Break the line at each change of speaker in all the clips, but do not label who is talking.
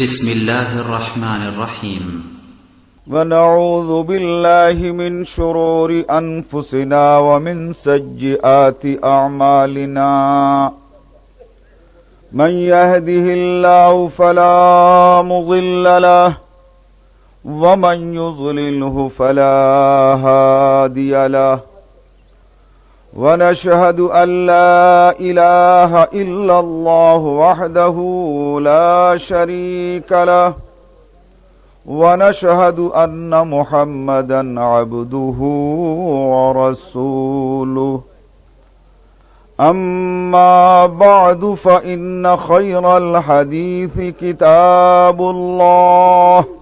بسم الله الرحمن الرحيم.
ونعوذ بالله من شرور أنفسنا ومن سيئات أعمالنا. من يهده الله فلا مضل له ومن يضلله فلا هادي له. ونشهد أن لا إله إلا الله وحده لا شريك له. ونشهد أن محمدا عبده ورسوله. أما بعد فإن خير الحديث كتاب الله.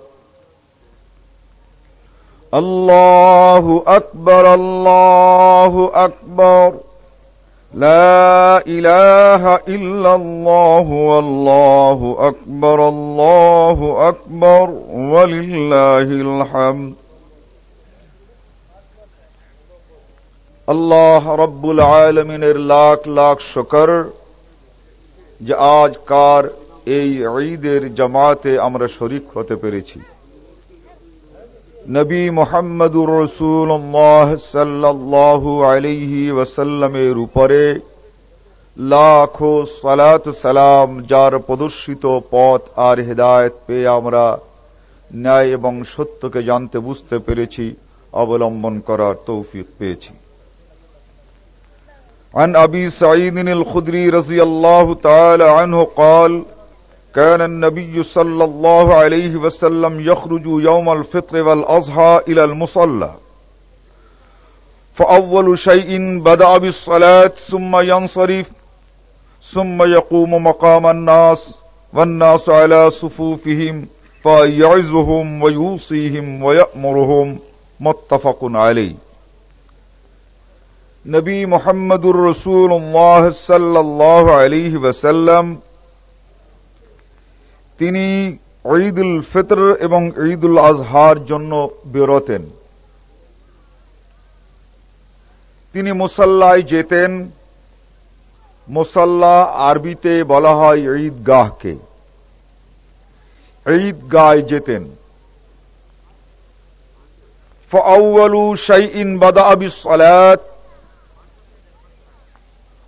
الله أكبر الله أكبر لا إله إلا الله والله أكبر الله أكبر ولله الحمد আল্লাহ রব্বুল আলমিনের লাখ লাখ শকর যে আজকার এই ঈদের জামাতে আমরা শরিক হতে পেরেছি নবী মোহাম্মদুর রসুল্লাহ সাল্লাহু আলিহি ওয়াসাল্লামের উপরে লাখো সালাত সালাম যার প্রদর্শিত পথ আর হেদায়ত পেয়ে আমরা ন্যায় এবং সত্যকে জানতে বুঝতে পেরেছি অবলম্বন করার তৌফিক পেয়েছি عن أبي سعيد الخدري رضي الله تعالى عنه قال كان النبي صلى الله عليه وسلم يخرج يوم الفطر والأزهى إلى المصلى. فأول شيء بدأ بالصلاة ثم ينصرف ثم يقوم مقام الناس والناس على صفوفهم فيعزهم ويوصيهم ويأمرهم. متفق عليه. نبی محمد الرسول اللہ صلی اللہ علیہ وسلم তিনি ঈদুল ফিতর এবং ঈদুল আজহার জন্য বেরোতেন। তিনি মুসাল্লায় যেতেন। মুসাল্লা আরবিতে বলা হয় ঈদগাহকে। ঈদগায় যেতেন। ফাউয়ালু শাইইন বাদা বিসসালাত।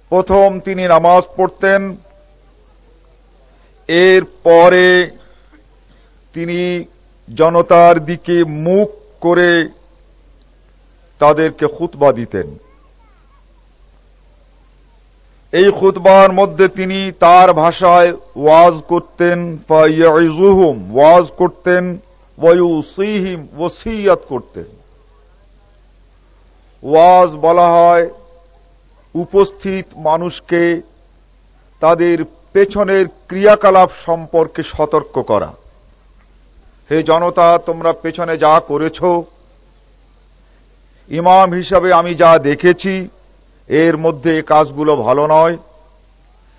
প্রথম তিনি নামাজ পড়তেন। এর পরে তিনি জনতার দিকে মুখ করে তাদেরকে খুতবা দিতেন। এই খুতবার মধ্যে তিনি তার ভাষায় ওয়াজ করতেন ওয়াজ করতেন ওয়ুসিহিম ওসিয়াত করতেন। ওয়াজ বলা হয়, উপস্থিত মানুষকে তাদের পেছনের ক্রিয়াকলাপ সম্পর্কে সতর্ক করা। হে জনতা, তোমরা পেছনে যা করেছ, ইমাম হিসাবে আমি যা দেখেছি, এর মধ্যে এ কাজগুলো ভালো নয়।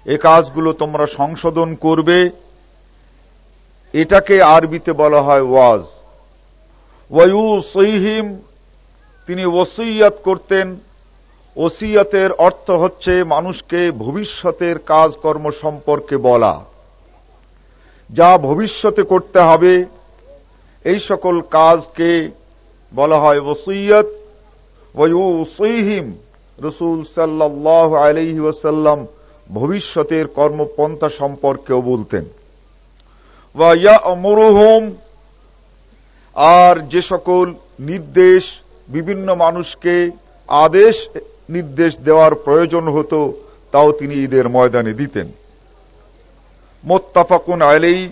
এ কাজগুলো তোমরা সংশোধন করবে। এটাকে আরবিতে বলা হয় ওয়াজ। ওয়ু সহিম তিনি ওসইয়াত করতেন। ওসিয়তের অর্থ হচ্ছে মানুষকে ভবিষ্যতের কাজকর্ম সম্পর্কে বলা। যা ভবিষ্যতে করতে হবে, এই সকল কাজকে বলা হয় ওসইয়ত ওয়ুসইহিম রসুল সাল্লাহ আলহি ওসাল্লাম ভবিষ্যতের কর্মপন্থা সম্পর্কেও বলতেন। আর যে সকল নির্দেশ বিভিন্ন মানুষকে আদেশ নির্দেশ দেওয়ার প্রয়োজন হতো, তাও তিনি ঈদের ময়দানে দিতেন। মোত্তাফাকুন আলেই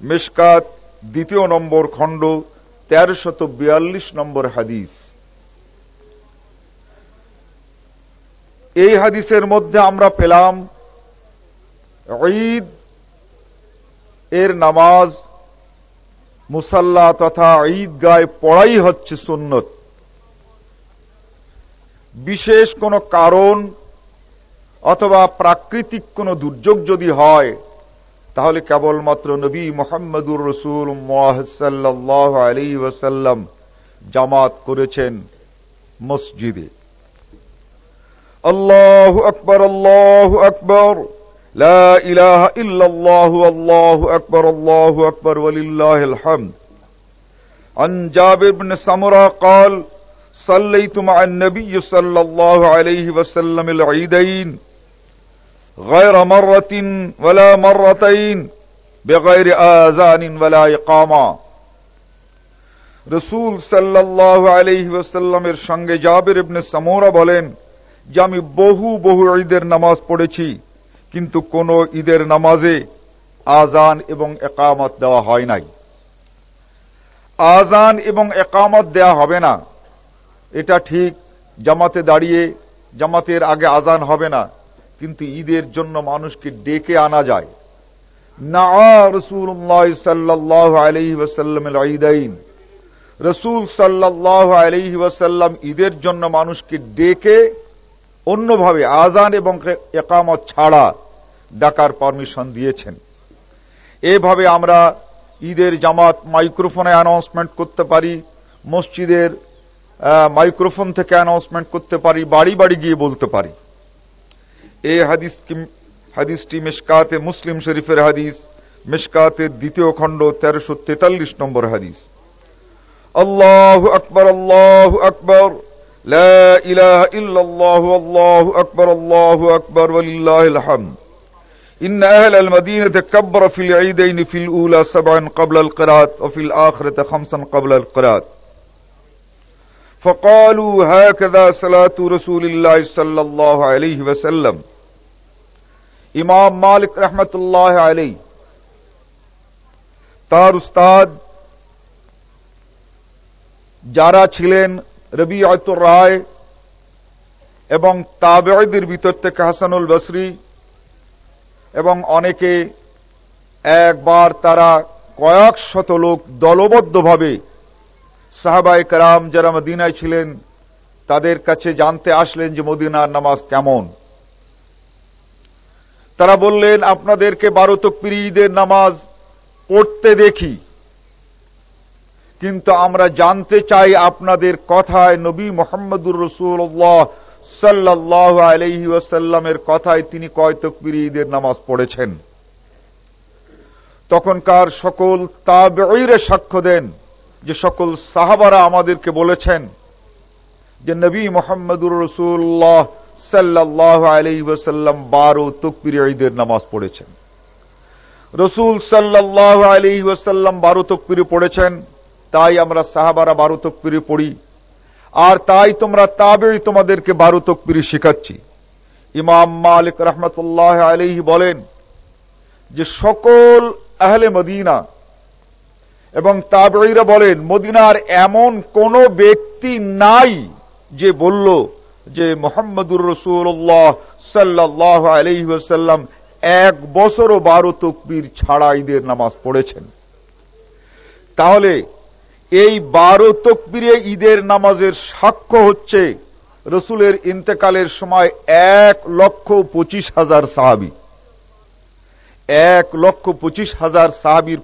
মেশকাত দ্বিতীয় নম্বর খণ্ড, তেরোশত বিয়াল্লিশ নম্বর হাদিস। এই হাদিসের মধ্যে আমরা পেলাম, ঈদ এর নামাজ, মুসাল্লা তথা ঈদগায় পড়াই হচ্ছে সুন্নত। বিশেষ কোন কারণ অথবা প্রাকৃতিক কোন দুর্যোগ যদি হয় তাহলে কেবলমাত্র নবী মোহাম্মদুর রসুল সাল্লাহ আলী ওসাল্লাম জামাত করেছেন মসজিদে আল্লাহ আকবর আল্লাহ আকবর لا إله إلا الله والله أكبر الله أكبر ولله الحمد عن جابر بن سمرة قال صليت مع النبي صلى الله عليه وسلم العيدين غير مرة ولا مرتين بغير آذان ولا إقامة রসুল সাল্লাহ আলহি ওসাল্লামের সঙ্গে জাবির ইবনে সামোরা বলেন যে আমি বহু বহু ঈদের নামাজ পড়েছি কিন্তু কোন ঈদের নামাজে আজান এবং একামত দেওয়া হয় নাই আজান এবং একামত দেয়া হবে না এটা ঠিক, জামাতে দাঁড়িয়ে জামাতের আগে আজান হবে না, কিন্তু ঈদের জন্য মানুষকে ডেকে আনা যায়। না রসুল্লাহ সাল্লাহ আলহি ওসাল্লামের ঈদাইন। রসুল সাল্লাহ আলহি ওয়াসাল্লাম ঈদের জন্য মানুষকে ডেকে অন্যভাবে আজান এবং একামত ছাড়া ডাকার পারমিশন দিয়েছেন। এভাবে আমরা ঈদের জামাত মাইক্রোফোনে অ্যানাউন্সমেন্ট করতে পারি, মসজিদের মাইক্রোফোন থেকে অ্যানাউন্সমেন্ট করতে পারি বাড়ি বাড়ি গিয়ে বলতে পারি এই হাদিস হাদিসটি মিসকাতে মুসলিম শরীফের হাদিস মিসকাতের দ্বিতীয় খণ্ড তেরোশো তেতাল্লিশ নম্বর হাদিস আল্লাহ আকবর আল্লাহ আকবর لا إله إلا الله والله أكبر الله أكبر ولله الحمد إن أهل المدينة كبر في العيدين في الأولى سبعا قبل القراءة وفي الآخرة خمسا قبل القراءة فقالوا هكذا صلاة رسول الله صلى الله عليه وسلم ইমাম মালিক রহমতুল্লাহ আলী তার উস্তাদ যারা ছিলেন রবি আয়তুর রায় এবং তাবেদের ভিতর থেকে হাসানুল বসরি এবং অনেকে একবার তারা কয়েক শত লোক দলবদ্ধভাবে সাহাবাই কারাম যারা মদিনায় ছিলেন, তাদের কাছে জানতে আসলেন যে মদিনার নামাজ কেমন। তারা বললেন, আপনাদেরকে বারো তকপির নামাজ পড়তে দেখি। কিন্তু আমরা জানতে চাই আপনাদের কথায়, নবী মোহাম্মদুর রসুল্লাহ সাল্লাহ আলহি ওয়াসাল্লামের কথায় তিনি কয় তকবির নামাজ পড়েছেন। তখনকার সকল তাবেইরে সাক্ষ্য দেন। যে সকল সাহাবারা আমাদেরকে বলেছেন যে নবী মোহাম্মদুর রসুল্লাহ সাল্লাহ আলহি ওয়াসাল্লাম বারো তকবির ঈদের নামাজ পড়েছেন। রসুল সাল্লাহ আলহি ওয়াসাল্লাম বারো তকবিরে পড়েছেন, তাই আমরা সাহাবারা বারো তকপিরি পড়ি। আর তাই তোমরা তাবেই তোমাদেরকে বারো তকপিরি শেখাচ্ছি। ইমাম মালিক রহমতুল্লাহ আলহি বলেন যে সকল আহলে মদিনা এবং তাবেইরা বলেন, মদিনার এমন কোন ব্যক্তি নাই যে বলল যে মোহাম্মদুর রসুল্লাহ সাল্লাহ আলহিহাসাল্লাম এক বছরও বারো তকবির ছাড়া ঈদের নামাজ পড়েছেন। তাহলে এই বারো তকবিরে ঈদের নামাজের সাক্ষ্য হচ্ছে রসুলের ইন্তেকালের সময় এক লক্ষ পঁচিশ হাজার সাহাবি। এক লক্ষ পঁচিশ হাজার সাহাবির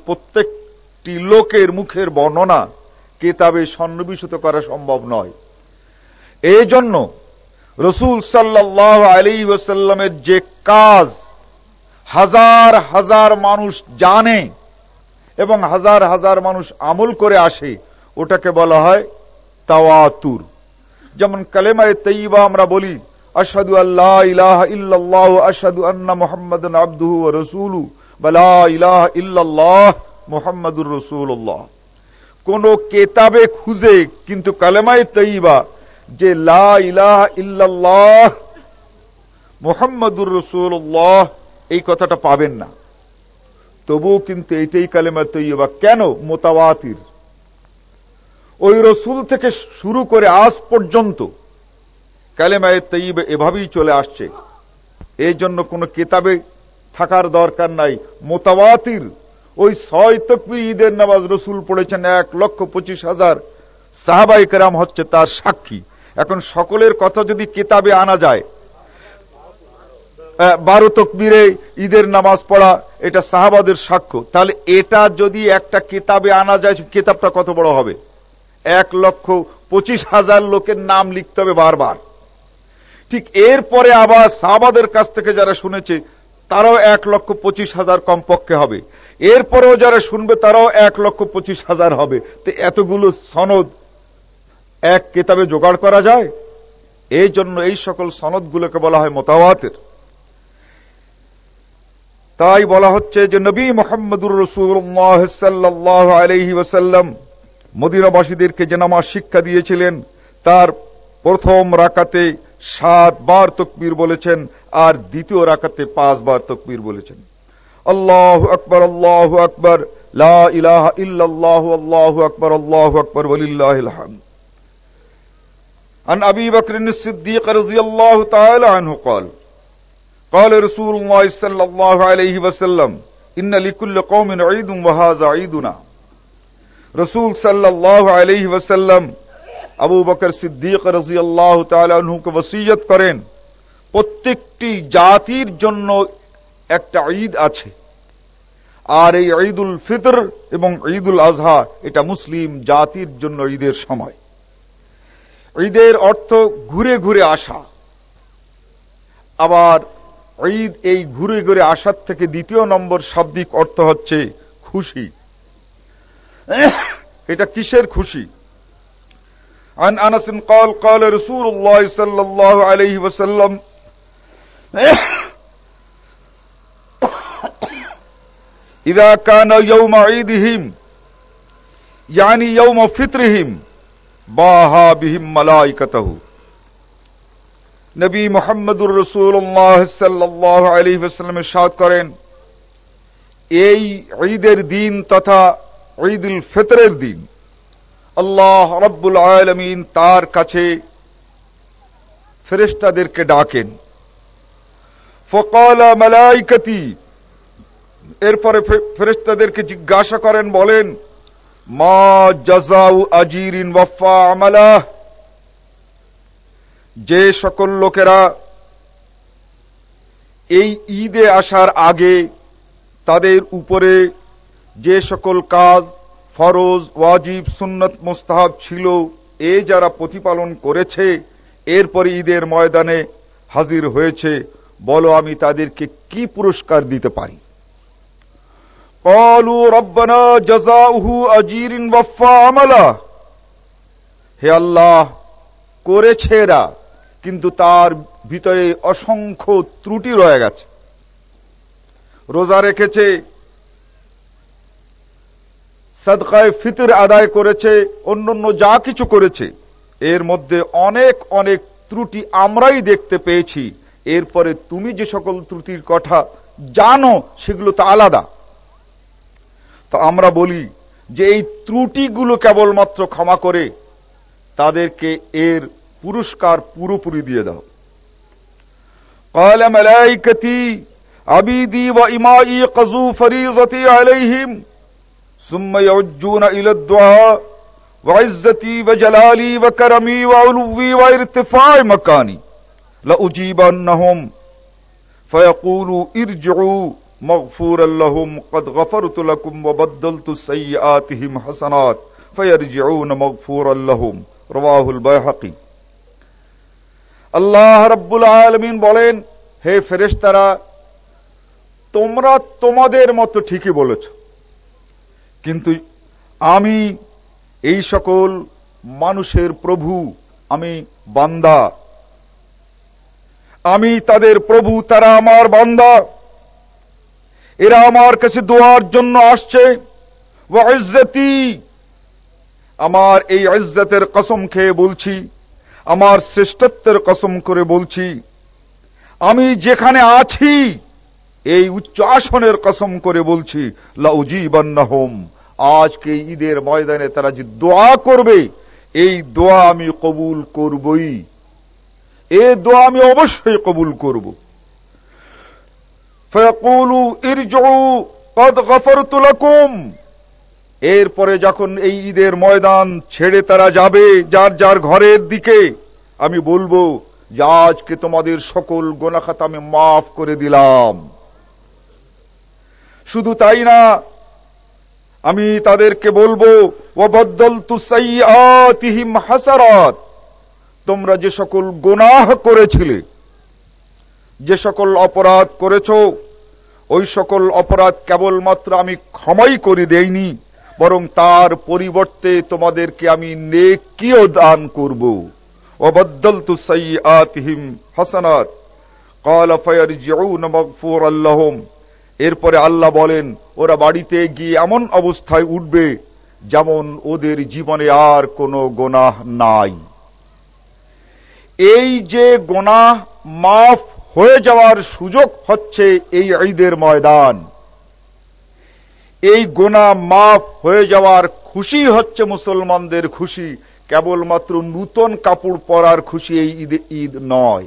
প্রত্যেকটি লোকের মুখের বর্ণনা কেতাবে সন্নিবেশিত করা সম্ভব নয়। এই জন্য রসুল সাল্লাহ আলী ওসাল্লামের যে কাজ হাজার হাজার মানুষ জানে এবং হাজার হাজার মানুষ আমল করে আসে, ওটাকে বলা হয় তাওয়াতুর। যেমন কালেমায় তৈবা আমরা বলি আসাদু আল্লাহ ইলাহ ইল্লাল্লাহ আসাদু আন্না মোহাম্মদ আব্দুহু ও রসুলু বলা ইল্লাল্লাহ মোহাম্মদুর রসুল্লাহ কোন কেতাবে খুঁজে কিন্তু কালেমায় তৈবা যে লা ইলাহ মোহাম্মদুর রসুল্লাহ এই কথাটা পাবেন না। তবুও কিন্তু এইটাই কালেমা তৈবা কেন? মোতাবাতির ওই রসুল থেকে শুরু করে আজ পর্যন্ত কালেমায় তৈব এভাবেই চলে আসছে। এই জন্য কোন কেতাবে থাকার দরকার নাই। মোতাবাতির ওই ছয় তকবির ঈদের নামাজ রসুল পড়েছেন এক লক্ষ পঁচিশ হাজার। সাহাবাই কেরাম হচ্ছে তার সাক্ষী। এখন সকলের কথা যদি কিতাবে আনা যায় বারো তকবিরে ঈদের নামাজ পড়া, এটা সাহাবাদের সাক্ষ্য। তাহলে এটা যদি একটা কিতাবে আনা যায়, কিতাবটা কত বড় হবে? এক লক্ষ পঁচিশ হাজার লোকের নাম লিখতে হবে বারবার। ঠিক এরপরে আবার সাহাবাদের কাছ থেকে যারা শুনেছে, তারাও এক লক্ষ পঁচিশ হাজার কমপক্ষে হবে। এরপরেও যারা শুনবে তারাও এক লক্ষ পঁচিশ হাজার হবে। তো এতগুলো সনদ এক কেতাবে জোগাড় করা যায়? এই জন্য এই সকল সনদগুলোকে বলা হয় মোতাবাতের তাই বলা হচ্ছে যে নবী মোহাম্মদুর রসুল্লাহ সাল্লাহ আলহি ওসাল্লাম মদিনাবাসীদেরকে যে নামাজ শিক্ষা দিয়েছিলেন, তার প্রথম রাকাতে সাত বার তকবীর বলেছেন আর দ্বিতীয় রাকাতে পাঁচ বার তকবীর বলেছেন। আল্লাহ আকবর আল্লাহ আকবর লা ইলাহা ইল্লাল্লাহু আল্লাহু আকবর আল্লাহু আকবর ওয়ালিল্লাহিল হামদ عن أبي بكر الصديق رضي الله تعالى عنه قال قال رسول الله صلى الله عليه وسلم إن لكل قوم عيد وهذا عيدنا রসুল সাল্লাহ আলহি ওসাল্লাম আবু বকর সিদ্দিক রাজিয়াল্লাহ তালুকে ওসিয়ত করেন প্রত্যেকটি জাতির জন্য একটা ঈদ আছে আর এই ঈদুল ফিতর এবং ঈদুল আজহা এটা মুসলিম জাতির জন্য ঈদের সময় ঈদের অর্থ ঘুরে ঘুরে আসা আবার ঈদ এই ঘুরে ঘুরে আসার থেকে দ্বিতীয় নম্বর শাব্দিক অর্থ হচ্ছে খুশি এটা কিসের খুশি عن أنس قال قال رسول الله صلى الله عليه وسلم إذا كان يوم عيدهم يعني يوم فطرهم باها بهم ملائكته নবী মোহাম্মদুর রসুল্লাহ সাল্লাহ আলী ওসাল্লাম সাদ করেন এই ঈদের দিন তথা ঈদুল ফিতরের দিন আল্লাহ রব্বুল আলমিন তার কাছে ফেরেস্তাদেরকে ডাকেন ফকালা মালাইকতি এরপরে ফেরেস্তাদেরকে জিজ্ঞাসা করেন, বলেন, মা জাজাউ আজিরিন ওয়াফা আমালা যে সকল লোকেরা এই ঈদে আসার আগে তাদের উপরে যে সকল কাজ, ফরজ, ওয়াজিব, সুন্নত, মোস্তাহাব ছিল, এ যারা প্রতিপালন করেছে, এরপরে ঈদের ময়দানে হাজির হয়েছে, বলো আমি তাদেরকে কি পুরস্কার দিতে পারি? قالوا ربنا جزاؤه اجير وفا عملا হে আল্লাহ করেছে এরা কিন্তু তার ভিতরে অসংখ্য ত্রুটি রয়ে গেছে রোজা রেখেছে সদকায় ফিতর আদায় করেছে অন্যান্য যা কিছু করেছে এর মধ্যে অনেক অনেক ত্রুটি আমরাই দেখতে পেয়েছি এরপরে তুমি যে সকল ত্রুটির কথা জানো সেগুলো তো আলাদা তো আমরা বলি যে এই ত্রুটিগুলো কেবলমাত্র ক্ষমা করে তাদেরকে এর পুরস্কার পুরোপুরি দিয়ে দাও قال ملائكتي عبيدي وإمائي قضوا فريضتي عليهم ثم يعجون إلى الدعاء وعزتي وجلالي وكرمي وعلوي وارتفاع مكاني لأجيبنهم فيقولوا ارجعوا مغفورا لهم قد غفرت لكم وبدلت سيئاتهم حسنات فيرجعون مغفورا لهم رواه البيهقي আল্লাহ রব্বুল আলমিন বলেন হে ফেরেশতারা তোমরা তোমাদের মতো ঠিকই বলেছ কিন্তু আমি এই সকল মানুষের প্রভু আমি বান্দা আমি তাদের প্রভু তারা আমার বান্দা এরা আমার কাছে দোয়ার জন্য আসছে। আমার এই ইজ্জতের কসম খেয়ে বলছি, আমার শ্রেষ্ঠত্বের কসম করে বলছি, আমি যেখানে আছি, এই উচ্চ আসনের কসম করে বলছি, লাউজিবান্নাহম, আজকে ঈদের ময়দানে তারা যে দোয়া করবে, এই দোয়া আমি কবুল করবই। এ দোয়া আমি অবশ্যই কবুল করব। ফয়াকুলু ইরজু কদ গফরতুলকুম এরপরে যখন এই ঈদের ময়দান ছেড়ে তারা যাবে, যার যার ঘরের দিকে, আমি বলব যে আজকে তোমাদের সকল গোনাখাত আমি মাফ করে দিলাম। শুধু তাই না, আমি তাদেরকে বলব ওবদ্দল তুসাইয়াতিহিম হাসারাত। তোমরা যে সকল গোনাহ করেছিলে যে সকল অপরাধ করেছ ওই সকল অপরাধ কেবলমাত্র আমি ক্ষমাই করে দেইনি বরং তার পরিবর্তে তোমাদেরকে আমি নেকিও দান করব ওবদ্দল তুসাইয়াতিহিম হাসানাত قال فيرجعون مغفورا لهم এরপরে আল্লাহ বলেন ওরা বাড়িতে গিয়ে এমন অবস্থায় উঠবে যেমন ওদের জীবনে আর কোনো গোনাহ নাই এই যে গোনাহ মাফ হয়ে যাওয়ার সুযোগ হচ্ছে এই ঈদের ময়দান। এই গোনা মাফ হয়ে যাওয়ার খুশি হচ্ছে মুসলমানদের খুশি, কেবলমাত্র নূতন কাপড় পরার খুশি এই ঈদ ঈদ নয়।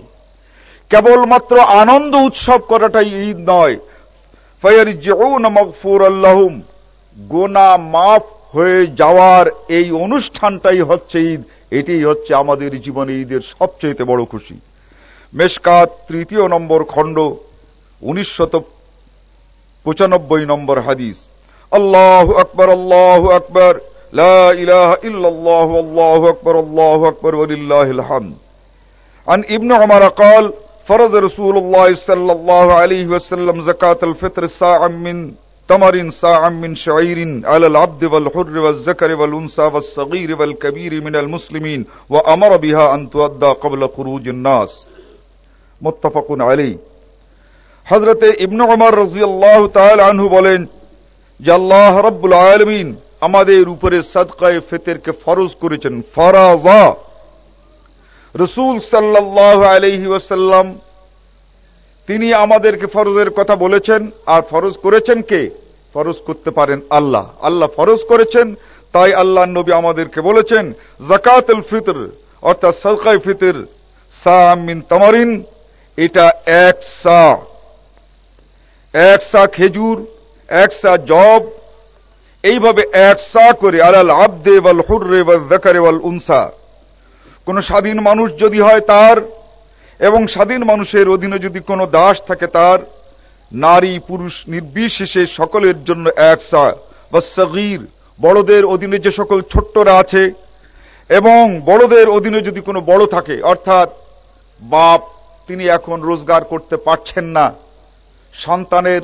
কেবলমাত্র আনন্দ উৎসব করাটাই ঈদ নয়। আল্লাহম গোনা মাফ হয়ে যাওয়ার এই অনুষ্ঠানটাই হচ্ছে ঈদ। এটাই হচ্ছে আমাদের জীবনে ঈদের সবচেয়ে বড় খুশি। মেশকাত তৃতীয় নম্বর খণ্ড উনিশশত পঁচানব্বই নম্বর হাদিস আল্লাহ আকবর আল্লাহ আকবর আল্লাহ আকবর আল্লাহ আকবর عن ابن عمر قال فرض رسول الله صلى الله عليه وسلم زكاة الفطر ساعا من تمر ساعا من شعير على العبد والحر والذكر والأنثى والصغير والكبير من المسلمين وأمر بها أن تؤدى قبل خروج الناس মোত্তাফাকুন আলী হজরতে ইবনু আমার রজিয়াল্লাহ তাল আনহু বলেন, যে আল্লাহ রব্বুল আলমিন আমাদের উপরে সাদকায় ফেতেরকে ফরজ করেছেন, ফরাজা। রসুল সাল্লাহ আলহি ওসাল্লাম তিনি আমাদেরকে ফরজের কথা বলেছেন, আর ফরজ করেছেন কে? ফরজ করতে পারেন আল্লাহ। আল্লাহ ফরজ করেছেন, তাই আল্লাহ নবী আমাদেরকে বলেছেন, জাকাতুল ফিতর, অর্থাৎ সদকায় ফিতর সামিন তামারিন এটা এক সা। এক সা খেজুর, এক সা জব। এইভাবে এক সা করে আলাল আব্দে ওয়াল হুররে ওয়াল যাকারে ওয়াল উনসা। কোন স্বাধীন মানুষ যদি হয় তার এবং স্বাধীন মানুষের অধীনে যদি কোনো দাস থাকে তার, নারী, পুরুষ নির্বিশেষে সকলের জন্য একসা বা সগির বড়দের অধীনে যে সকল ছোট্টরা আছে এবং বড়দের অধীনে যদি কোনো বড় থাকে, অর্থাৎ বাপ তিনি এখন রোজগার করতে পারছেন না। সন্তানের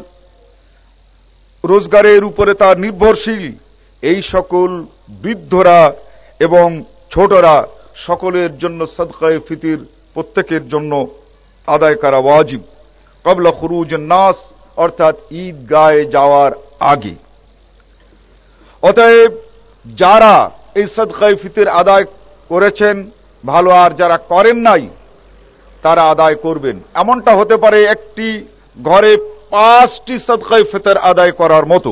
রোজগারের উপরে তার নির্ভরশীল। এই সকল বৃদ্ধরা এবং ছোটরা সকলের জন্য সদকায়ে ফিতির প্রত্যেকের জন্য আদায় করা ওয়াজিব। কবলা খুরুজ নাস, অর্থাৎ ঈদ গায়ে যাওয়ার আগে। অতএব যারা এই সদকায়ে ফিতির আদায় করেছেন, ভালো আর যারা করেন নাই তারা আদায় করবেন। এমনটা হতে পারে একটি ঘরে পাঁচটি সদকায়ে ফিতর আদায় করার মতো।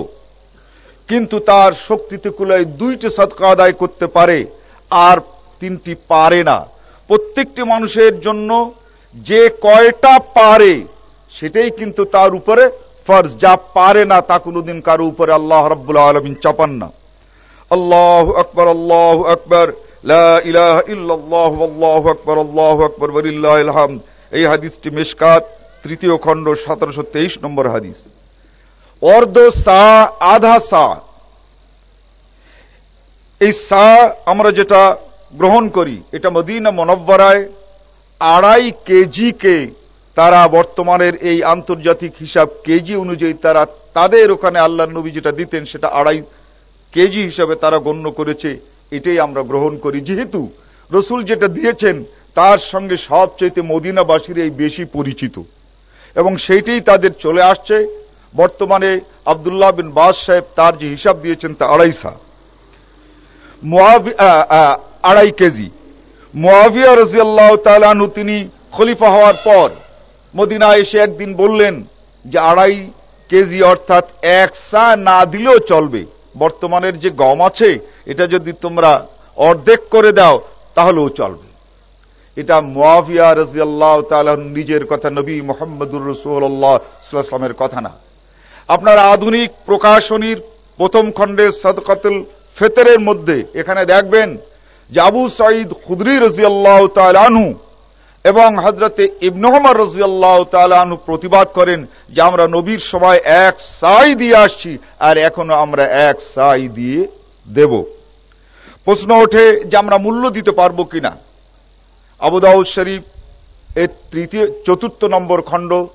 কিন্তু তার শক্তিতে কুলায় দুইটি সদকা আদায় করতে পারে, আর তিনটি পারে না। প্রত্যেকটি মানুষের জন্য যে কয়টা পারে, সেটাই কিন্তু তার উপরে ফর্জ। যা পারে না, তা কোনদিন কারও উপরে আল্লাহ রব্বুল আলমিন চাপান না। আল্লাহ আকবর আল্লাহ আকবর। আল্লাহ আকবর আল্লাহ আকবর এই হাদিসটি মেশকাত, তৃতীয় খণ্ড, সতেরোশো তেইশ নম্বর হাদিস। অর্ধ সা, আধা সা। এই সা আমরা যেটা গ্রহণ করি, এটা মদিনা মনব্বরায় আড়াই কেজিকে তারা বর্তমানের এই আন্তর্জাতিক হিসাব কেজি অনুযায়ী তারা, তাদের ওখানে আল্লাহ নবী যেটা দিতেন সেটা আড়াই কেজি হিসাবে তারা গণ্য করেছে। এটাই আমরা গ্রহণ করি। যেহেতু রসুল যেটা দিয়েছেন, তার সঙ্গে সবচেয়ে মদিনাবাসীর এই বেশি পরিচিত। এবং সেইটাই তাদের চলে আসছে। বর্তমানে আবদুল্লাহ বিন বাস সাহেব তার যে হিসাব দিয়েছেন তা আড়াইসা আড়াই কেজি। মোয়াবিয়া রাজিয়াল্লাহ তালানু তিনি খলিফা হওয়ার পর মদিনা এসে একদিন বললেন যে আড়াই কেজি অর্থাৎ এক সা না দিলেও চলবে। বর্তমানের যে গম আছে, এটা যদি তোমরা অর্ধেক করে দাও, তাহলেও চলবে। এটা মোয়াবিয়া রাজিয়াল্লাহ নিজের কথা, নবী মোহাম্মদুর রসুল্লাহ সাল্লামের কথা না। আপনার আধুনিক প্রকাশনীর প্রথম খণ্ডে সদকাতুল ফেতরের মধ্যে এখানে দেখবেন যে আবু সাইদ খুদরি রাজিয়াল্লাহ তালানহু এবং হজরতে ইবনহমার রাজিয়াল্লাহ তালানহু প্রতিবাদ করেন যে আমরা নবীর সময় এক সাই দিয়ে আসছি আর এখনও আমরা এক সাই দিয়ে দেব। প্রশ্ন ওঠে যে আমরা মূল্য দিতে পারব কিনা? আবুদাউদ শরীফ এর তৃতীয়, চতুর্থ নম্বর খণ্ড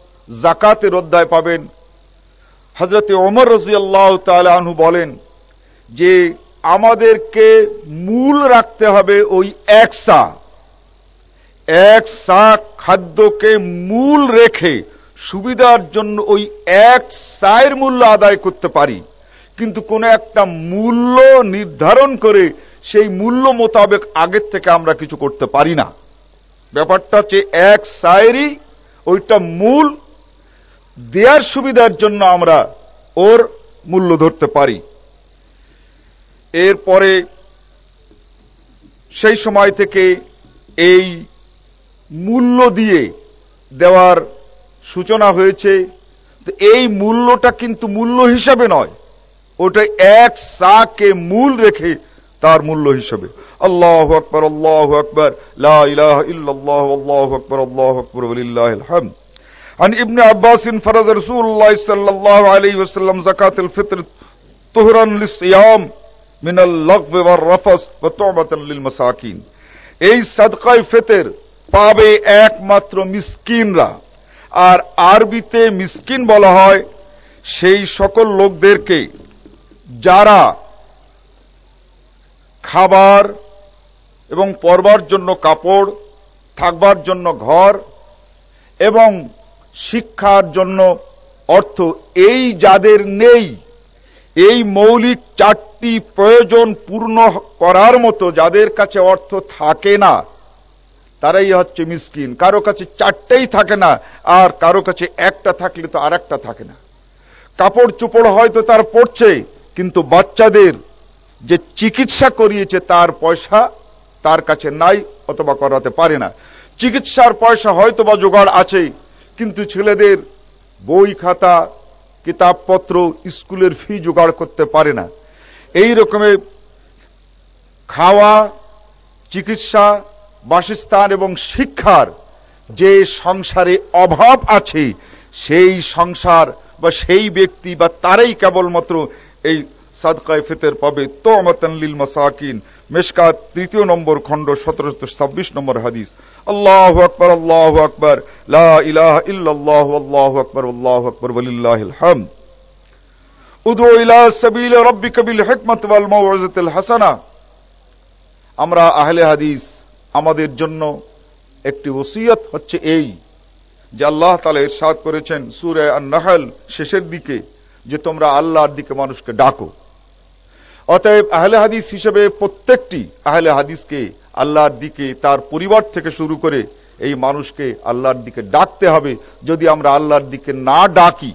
জাকাতের অধ্যায় পাবেন। হজরতে ওমর রাজিয়াল্লাহ তালানহু বলেন যে আমাদেরকে মূল রাখতে হবে ওই এক সা। এক সা খাদ্যকে মূল রেখে সুবিধার জন্য ওই এক সায়ের মূল্য আদায় করতে পারি। কিন্তু কোন একটা মূল্য নির্ধারণ করে সেই মূল্য মোতাবেক আগের থেকে আমরা কিছু করতে পারি না। ব্যাপারটা হচ্ছে এক সায়েরই ওইটা মূল দেয়ার সুবিধার জন্য আমরা ওর মূল্য ধরতে পারি। এরপরে সেই সময় থেকে এই মূল্য দিয়ে দেওয়ার সূচনা হয়েছে তো এই মূল্যটা কিন্তু মূল্য হিসাবে নয় ওটা এক সাকে মূল রেখে তার মূল্য হিসাবে আল্লাহ আকবর আল্লাহ আকবর আল্লাহ আকবর আল্লাহ আকবর হামদ عن ابن عباس فرض رسول الله صلى الله عليه وسلم زكاة الفطر طهرا للصيام من اللغو والرفس وطعمة للمساكين এই সাদকায় ফেতের পাবে একমাত্র মিসকিনরা। আর আরবিতে মিসকিন বলা হয় সেই সকল লোকদেরকে যারা খাবার এবং পরবার জন্য কাপড়, থাকবার জন্য ঘর এবং শিক্ষার জন্য অর্থ এই যাদের নেই, এই মৌলিক চারটি প্রয়োজন পূর্ণ করার মতো যাদের কাছে অর্থ থাকে না তারাই হচ্ছে মিসকিন। কারও কাছে চারটেই থাকে না, আর কারও কাছে একটা থাকলে তো আর একটা থাকে না। কাপড় চুপড় হয়তো তার পড়ছে, কিন্তু বাচ্চাদের যে চিকিৎসা করিয়েছে তার পয়সা তার কাছে নাই অথবা করাতে পারে না। চিকিৎসার পয়সা হয়তো বা জোগাড় আছে, কিন্তু ছেলেদের বই খাতা, কিতাবপত্র, স্কুলের ফি জোগাড় করতে পারে না। এই রকমের খাওয়া, চিকিৎসা বাসস্থান এবং শিক্ষার যে সংসারে অভাব আছে, সেই সংসার বা সেই ব্যক্তি বা তারাই কেবলমাত্র এই সাদকায় ফেতের পাবে। তো আমাতানলিল মাসাকিন। মেশকা তৃতীয় নম্বর খণ্ড সতেরোশো ছাব্বিশ নম্বর হাদিস। আল্লাহ আকবর আল্লাহ আকবর। ইলাহ ইল্লাল্লাহ, আল্লাহ আকবর আল্লাহ আকবর হামদ। উদু ইলা সাবিল রাব্বিকা বিল হিকমত ওয়াল মাউইজাতিল হাসানা। আমরা আহলে হাদিস আমাদের জন্য একটি ওসিয়ত হচ্ছে এই, যে আল্লাহ তালা ইরশাদ করেছেন সুরে নাহল শেষের দিকে, যে তোমরা আল্লাহর দিকে মানুষকে ডাকো। অতএব আহলে হাদিস হিসেবে প্রত্যেকটি আহলে হাদিসকে আল্লাহর দিকে, তার পরিবার থেকে শুরু করে এই মানুষকে আল্লাহর দিকে ডাকতে হবে। যদি আমরা আল্লাহর দিকে না ডাকি,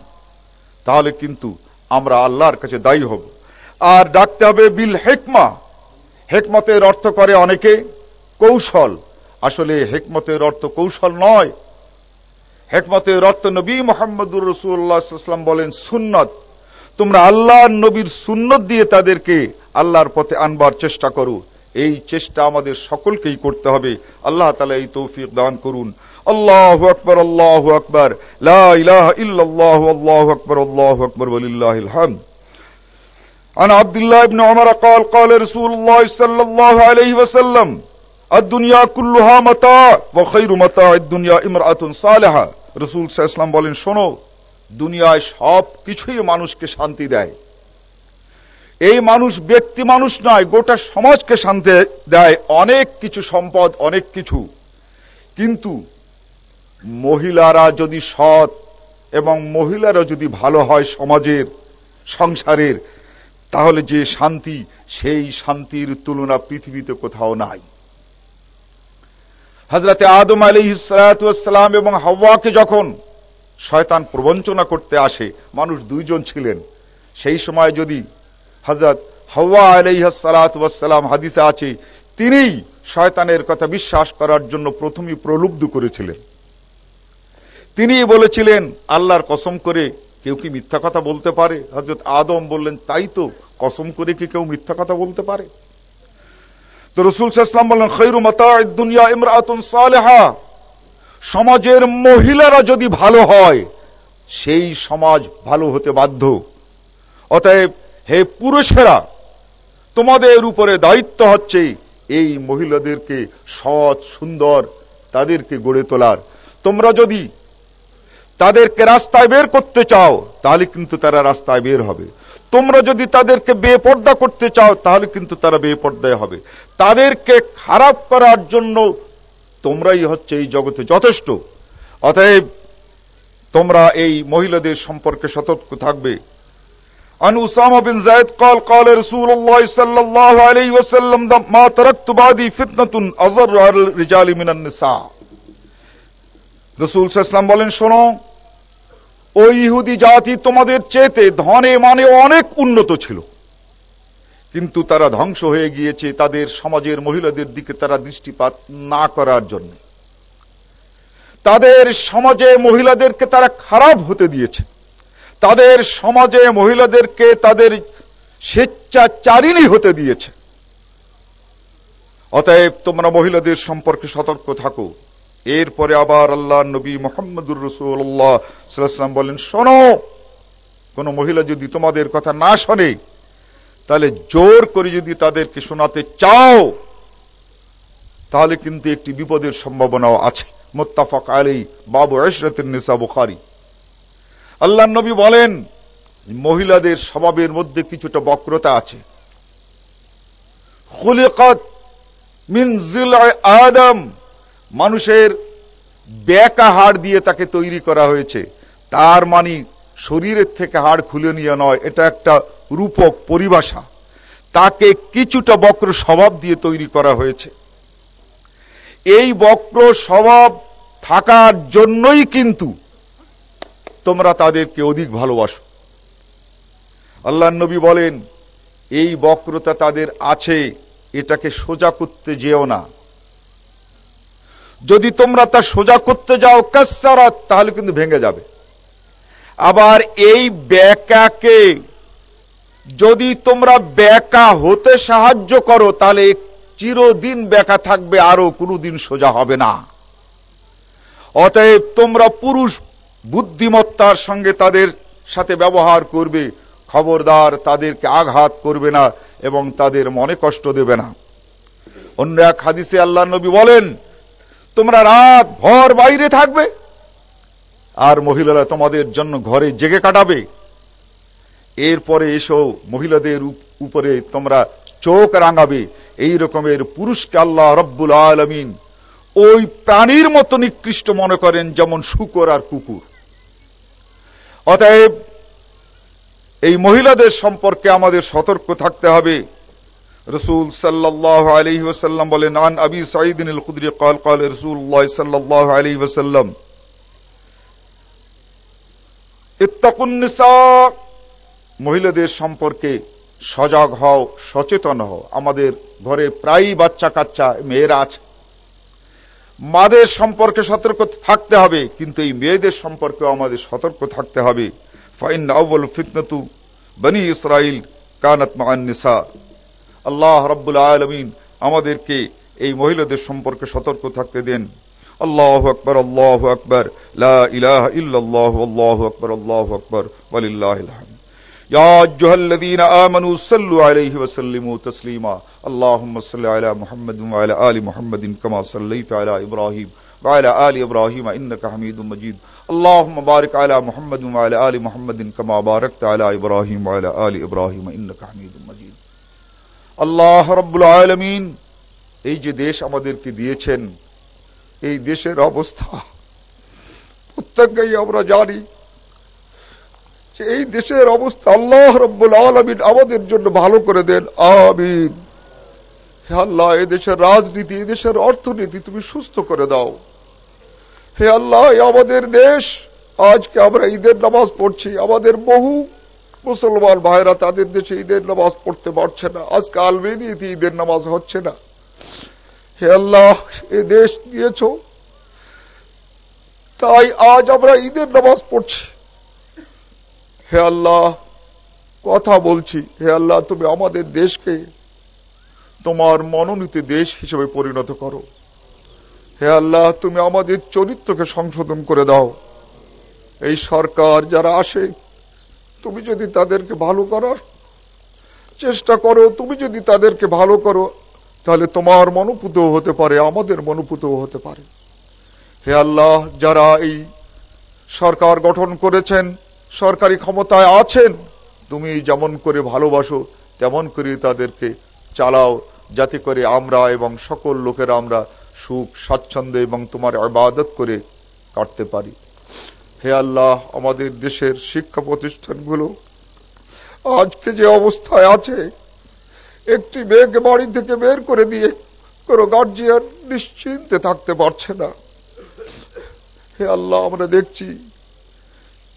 তাহলে কিন্তু আমরা আল্লাহর কাছে দায়ী হব। আর ডাকতে হবে বিল হেকমা। হেকমতের অর্থ করে অনেকে। কৌশল আসলে হেকমতের অর্থ কৌশল নয় হেকমতের অর্থ নবী মোহাম্মদুর রসুল্লাহাম বলেন সুন্নত তোমরা আল্লাহ নবীর সুন্নত দিয়ে তাদেরকে আল্লাহর পথে আনবার চেষ্টা করো এই চেষ্টা আমাদের সকলকেই করতে হবে আল্লাহ তালা এই তৌফিক দান করুন আল্লাহ আকবর আল্লাহ আকবর আল্লাহ আকবর আল্লাহ আকবর হামদ عن عبد الله بن عمر قال قال رسول الله صلى الله عليه وسلم আদুনিয়া কুল্লুহা মাতা বখৈরু খায়রু মাতা আদ-দুনিয়া ইমরাতুন সালেহা। রাসূল সাল্লাল্লাহু বলেন, শোনো, দুনিয়ায় সব কিছুই মানুষকে শান্তি দেয়। এই মানুষ ব্যক্তি মানুষ নয়, গোটা সমাজকে শান্তি দেয়, অনেক কিছু সম্পদ, অনেক কিছু। কিন্তু মহিলারা যদি সৎ এবং মহিলারা যদি ভালো হয় সমাজের, সংসারের, তাহলে যে শান্তি, সেই শান্তির তুলনা পৃথিবীতে কোথাও নাই। হজরতে আদম আলী ইসালাম এবং হাওয়াকে যখন শয়তান প্রবঞ্চনা করতে আসে, মানুষ দুইজন ছিলেন। সেই সময় যদি হজরত হাওয়া আলাইহাসালাম হাদিসে আছে তিনি শয়তানের কথা বিশ্বাস করার জন্য প্রথমেই প্রলুব্ধ করেছিলেন। তিনি বলেছিলেন, আল্লাহর কসম করে কেউ কি মিথ্যা কথা বলতে পারে? হজরত আদম বললেন, তাই তো, কসম করে কি কেউ মিথ্যা কথা বলতে পারে? তো রসুল সাল্লাম বললেন খৈরু দুনিয়া ইমরাতুন সালেহা। সমাজের মহিলারা যদি ভালো হয়, সেই সমাজ ভালো হতে বাধ্য। অতএব, হে পুরুষেরা, তোমাদের উপরে দায়িত্ব হচ্ছে এই মহিলাদেরকে সৎ, সুন্দর, তাদেরকে গড়ে তোলার। তোমরা যদি তাদেরকে রাস্তায় বের করতে চাও, তাহলে কিন্তু তারা রাস্তায় বের হবে। তোমরা যদি তাদেরকে বেপর্দা করতে চাও তাহলে কিন্তু তারা বেপর্দায় হবে তাদেরকে খারাপ করার জন্য তোমরাই হচ্ছে এই জগতে যথেষ্ট অতএব তোমরা এই মহিলাদের সম্পর্কে সতর্ক থাকবে عن أسامة بن زيد قال قال رسول الله صلى الله عليه وسلم ما تركت بعدي فتنة أضر على الرجال من النساء রসুল সাল্লাম বলেন শোনো ওই ইহুদি জাতি তোমাদের চেতে ধনে মানে অনেক উন্নত ছিল। কিন্তু তারা ধ্বংস হয়ে গিয়েছে তাদের সমাজের মহিলাদের দিকে তারা দৃষ্টিপাত না করার জন্য। তাদের সমাজে মহিলাদেরকে তারা খারাপ হতে দিয়েছে। তাদের সমাজে মহিলাদেরকে তাদের স্বেচ্ছাচারিণী হতে দিয়েছে। অতএব তোমরা মহিলাদের সম্পর্কে সতর্ক থাকো। এরপরে আবার আল্লাহ নবী মোহাম্মদুর রসুল্লাহাম বলেন, শোনো, কোন মহিলা যদি তোমাদের কথা না শোনে, তাহলে জোর করে যদি তাদেরকে শোনাতে চাও, তাহলে কিন্তু একটি বিপদের সম্ভাবনাও আছে। মোত্তাফাক আলী বাবু এশরতের নিসা বুখারি। আল্লাহ নবী বলেন, মহিলাদের স্বভাবের মধ্যে কিছুটা বক্রতা আছে। আদম মানুষের ব্যাকা হাড় দিয়ে তাকে তৈরি করা হয়েছে। তার মানে শরীরের থেকে হাড় খুলে নিয়ে নয়, এটা একটা রূপক পরিভাষা। তাকে কিছুটা বক্র স্বভাব দিয়ে তৈরি করা হয়েছে। এই বক্র স্বভাব থাকার জন্যই কিন্তু তোমরা তাদেরকে অধিক ভালোবাসো। আল্লাহ নবী বলেন, এই বক্রতা তাদের আছে, এটাকে সোজা করতে যেও না। যদি তোমরা তা সোজা করতে যাও কাসারাত তাহলে কিন্তু ভেঙে যাবে। আবার এই ব্যাকাকে যদি তোমরা ব্যাকা হতে সাহায্য করো, তাহলে চিরদিন ব্যাকা থাকবে আরও কোনদিন সোজা হবে না। অতএব তোমরা পুরুষ বুদ্ধিমত্তার সঙ্গে তাদের সাথে ব্যবহার করবে, খবরদার তাদেরকে আঘাত করবে না এবং তাদের মনে কষ্ট দেবে না। অন্য এক হাদিসে আল্লাহ নবী বলেন তোমরা রাত ভর বাইরে থাকবে, আর মহিলারা তোমাদের জন্য ঘরে জেগে কাটাবে। এরপরে এসো, মহিলাদের উপরে তোমরা চোখ রাঙাবে। এই রকমের পুরুষকে আল্লাহ রব্বুল আলমিন ওই প্রাণীর মতো নিকৃষ্ট মনে করেন, যেমন শুকর আর কুকুর। অতএব এই মহিলাদের সম্পর্কে আমাদের সতর্ক থাকতে হবে। রসুল সাল্লাহ আলহি ওসাল্লাম বলেন, আন আবি সাইদিন খুদরি কাল কাল রসুল্লাহ সাল্লাহ আলহি ওসাল্লাম মহিলাদের সম্পর্কে সজাগ হও, সচেতন হও। আমাদের ঘরে প্রায়ই বাচ্চা কাচ্চা মেয়েরা আছে। মাদের সম্পর্কে সতর্ক থাকতে হবে, কিন্তু এই মেয়েদের সম্পর্কে আমাদের সতর্ক থাকতে হবে। ফাইন আউ্বল ফিতনতু বনি ইসরাইল কানাত নিসা। আল্লাহ রব্বুল আলমিন আমাদেরকে এই মহিলাদের সম্পর্কে সতর্ক থাকতে দেন আল্লাহ আকবর আল্লাহ আকবর ইলাহ ইল্লাল্লাহু আল্লাহু আকবর আল্লাহু আকবর ওয়ালিল্লাহিল হামদ يا أيها الذين آمنوا صلوا عليه وسلموا تسليما اللهم صل على محمد وعلى آل محمد كما صليت على إبراهيم وعلى آل إبراهيم إنك حميد مجيد اللهم بارك على محمد وعلى آل محمد كما باركت على إبراهيم وعلى آل إبراهيم إنك حميد مجيد আল্লাহ রব্বুল আলমিন এই যে দেশ আমাদেরকে দিয়েছেন, এই দেশের অবস্থা, প্রত্যেককেই আমরা জানি যে এই দেশের অবস্থা আল্লাহ রব্বুল আলমিন আমাদের জন্য ভালো করে দেন। আমিন। হে আল্লাহ এ দেশের রাজনীতি এ দেশের অর্থনীতি তুমি সুস্থ করে দাও। হে আল্লাহ আমাদের দেশ, আজকে আমরা ঈদের নামাজ পড়ছি, আমাদের বহু মুসলমান ভাইরা তাদের দেশে ঈদের নামাজ পড়তে পারছে না। আজকে আলবেনিয়াতে ঈদের নামাজ হচ্ছে না। হে আল্লাহ, এ দেশ দিয়েছ। তাই আজ আমরা ঈদের নামাজ পড়ছি। হে আল্লাহ, কথা বলছি। হে আল্লাহ, তুমি আমাদের দেশকে তোমার মনোনীত দেশ হিসেবে পরিণত করো। হে আল্লাহ, তুমি আমাদের চরিত্রকে সংশোধন করে দাও। এই সরকার যারা আসে তুমি যদি তাদেরকে ভালো করার চেষ্টা করো, তুমি যদি তাদেরকে ভালো করো, তাহলে তোমার মনোপুত হতে পারে, আমাদের মনোপুত হতে পারে। হে আল্লাহ, যারা এই সরকার গঠন করেছেন, সরকারি ক্ষমতায় আছেন, তুমি যেমন করে ভালোবাসো, তেমন করে তাদেরকে চালাও, যাতে করে আমরা এবং সকল লোকেরা আমরা সুখ, স্বাচ্ছন্দ্য এবং তোমার আবাদত করে কাটতে পারি। হে আল্লাহ, আমাদের দেশের শিক্ষা প্রতিষ্ঠানগুলো আজকে যে অবস্থায় আছে, একটি মেয়েকে বাড়ি থেকে বের করে দিয়ে কোনো গার্জিয়ান নিশ্চিন্তে থাকতে পারছে না। হে আল্লাহ, আমরা দেখছি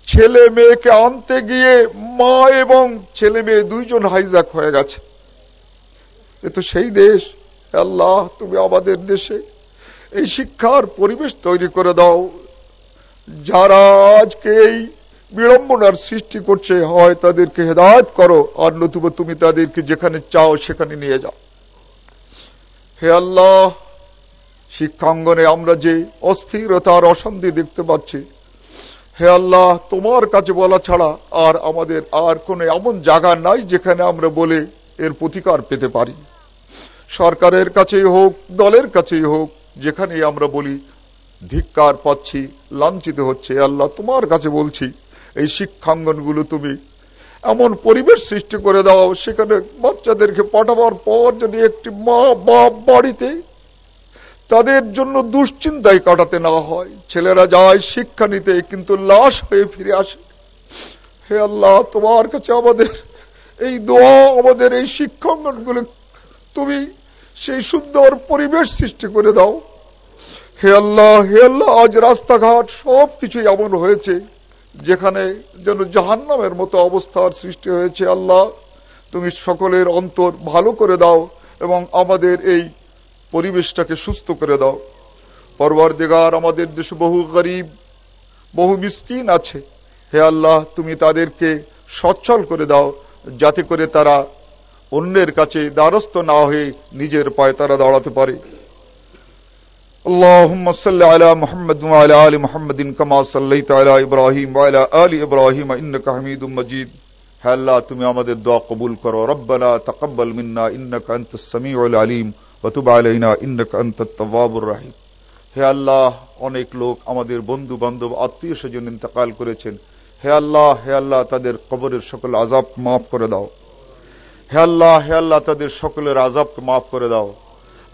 ছেলে মেয়েকে আনতে গিয়ে মা এবং ছেলে মেয়ে দুইজন হাইজাক হয়ে গেছে। এ তো সেই দেশ। আল্লাহ, তুমি আমাদের দেশে এই শিক্ষার পরিবেশ তৈরি করে দাও। যারা আজকে এই বিড়ম্বনার সৃষ্টি করছে, হয় তাদেরকে হেদায়ত করো, আর নতুবা তুমি তাদেরকে যেখানে চাও সেখানে নিয়ে যাও। হে আল্লাহ, শিক্ষাঙ্গনে আমরা যে অস্থিরতার অশান্তি দেখতে পাচ্ছি, হে আল্লাহ, তোমার কাছে বলা ছাড়া আর আমাদের আর কোন এমন জায়গা নাই যেখানে আমরা বলে এর প্রতিকার পেতে পারি। সরকারের কাছেই হোক, দলের কাছেই হোক যেখানে আমরা বলি ধিক্কার পাচ্ছি, লাঞ্ছিত হচ্ছে। আল্লাহ, তোমার কাছে বলছি, এই শিক্ষাঙ্গনগুলো তুমি এমন পরিবেশ সৃষ্টি করে দাও, সেখানে বাচ্চাদেরকে পাঠাবার পর যদি একটি মা বাপ বাড়িতে তাদের জন্য দুশ্চিন্তায় কাটাতে না হয়, ছেলেরা যায় শিক্ষা নিতে, কিন্তু লাশ হয়ে ফিরে আসে। হে আল্লাহ, তোমার কাছে আমাদের এই দোয়া, আমাদের এই শিক্ষাঙ্গনগুলো তুমি সেই সুন্দর পরিবেশ সৃষ্টি করে দাও। হে আল্লাহ হে আল্লাহ, আজ রাস্তাঘাট সব কিছুই এমন হয়েছে যেখানে যেন জাহান্নামের মতো অবস্থার সৃষ্টি হয়েছে, আল্লাহ। তুমি সকলের অন্তর ভালো করে দাও এবং আমাদের এই পরিবেশটাকে সুস্থ করে দাও। পরবার দিগার আমাদের দেশে বহু গরিব, বহু মিসকিন আছে। হে আল্লাহ, তুমি তাদেরকে সচ্ছল করে দাও যাতে করে তারা অন্যের কাছে দ্বারস্থ না হয়ে নিজের পায়ে তারা দাঁড়াতে পারে। اللهم صل على محمد وعلى آل محمد كما صليت على إبراهيم وعلى آل إبراهيم إنك حميد مجيد হে আল্লাহ তুমি আমাদের দোয়া কবুল করো রব্বানা তাকাব্বাল মিন্না ইন্নাকা আনতাস সামিউল আলিম ওয়া তুব আলাইনা ইন্নাকা আনতাত তাওয়াবুর রহিম হে আল্লাহ অনেক লোক আমাদের বন্ধু বান্ধব আত্মীয় স্বজন ইন্তেকাল করেছেন হে আল্লাহ হে আল্লাহ তাদের কবরের সকল আজাব মাফ করে দাও হে আল্লাহ হে আল্লাহ তাদের সকলের আজাবকে মাফ করে দাও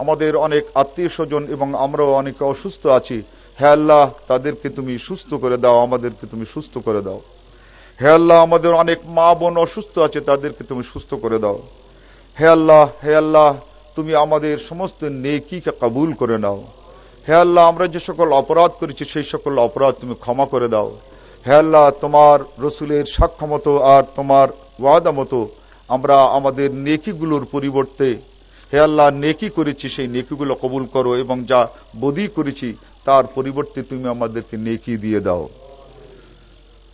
আমাদের অনেক আত্মীয় স্বজন এবং আমরাও অনেকে অসুস্থ আছি। হে আল্লাহ, তাদেরকে তুমি সুস্থ করে দাও, আমাদেরকে তুমি সুস্থ করে দাও। হে আল্লাহ, আমাদের অনেক মা বোন অসুস্থ আছে, তাদেরকে তুমি সুস্থ করে দাও। হে আল্লাহ হে আল্লাহ, তুমি আমাদের সমস্ত নেকিকে কবুল করে নাও। হে আল্লাহ, আমরা যে সকল অপরাধ করেছি, সেই সকল অপরাধ তুমি ক্ষমা করে দাও। হে আল্লাহ, তোমার রসুলের সাক্ষ্য মতো আর তোমার ওয়াদা মতো আমরা আমাদের নেকিগুলোর পরিবর্তে হে আল্লাহ নেকি করেছি সেই নেকিগুলো কবুল করো এবং যা বদি করেছি তার পরিবর্তে তুমি আমাদেরকে নেকি দিয়ে দাও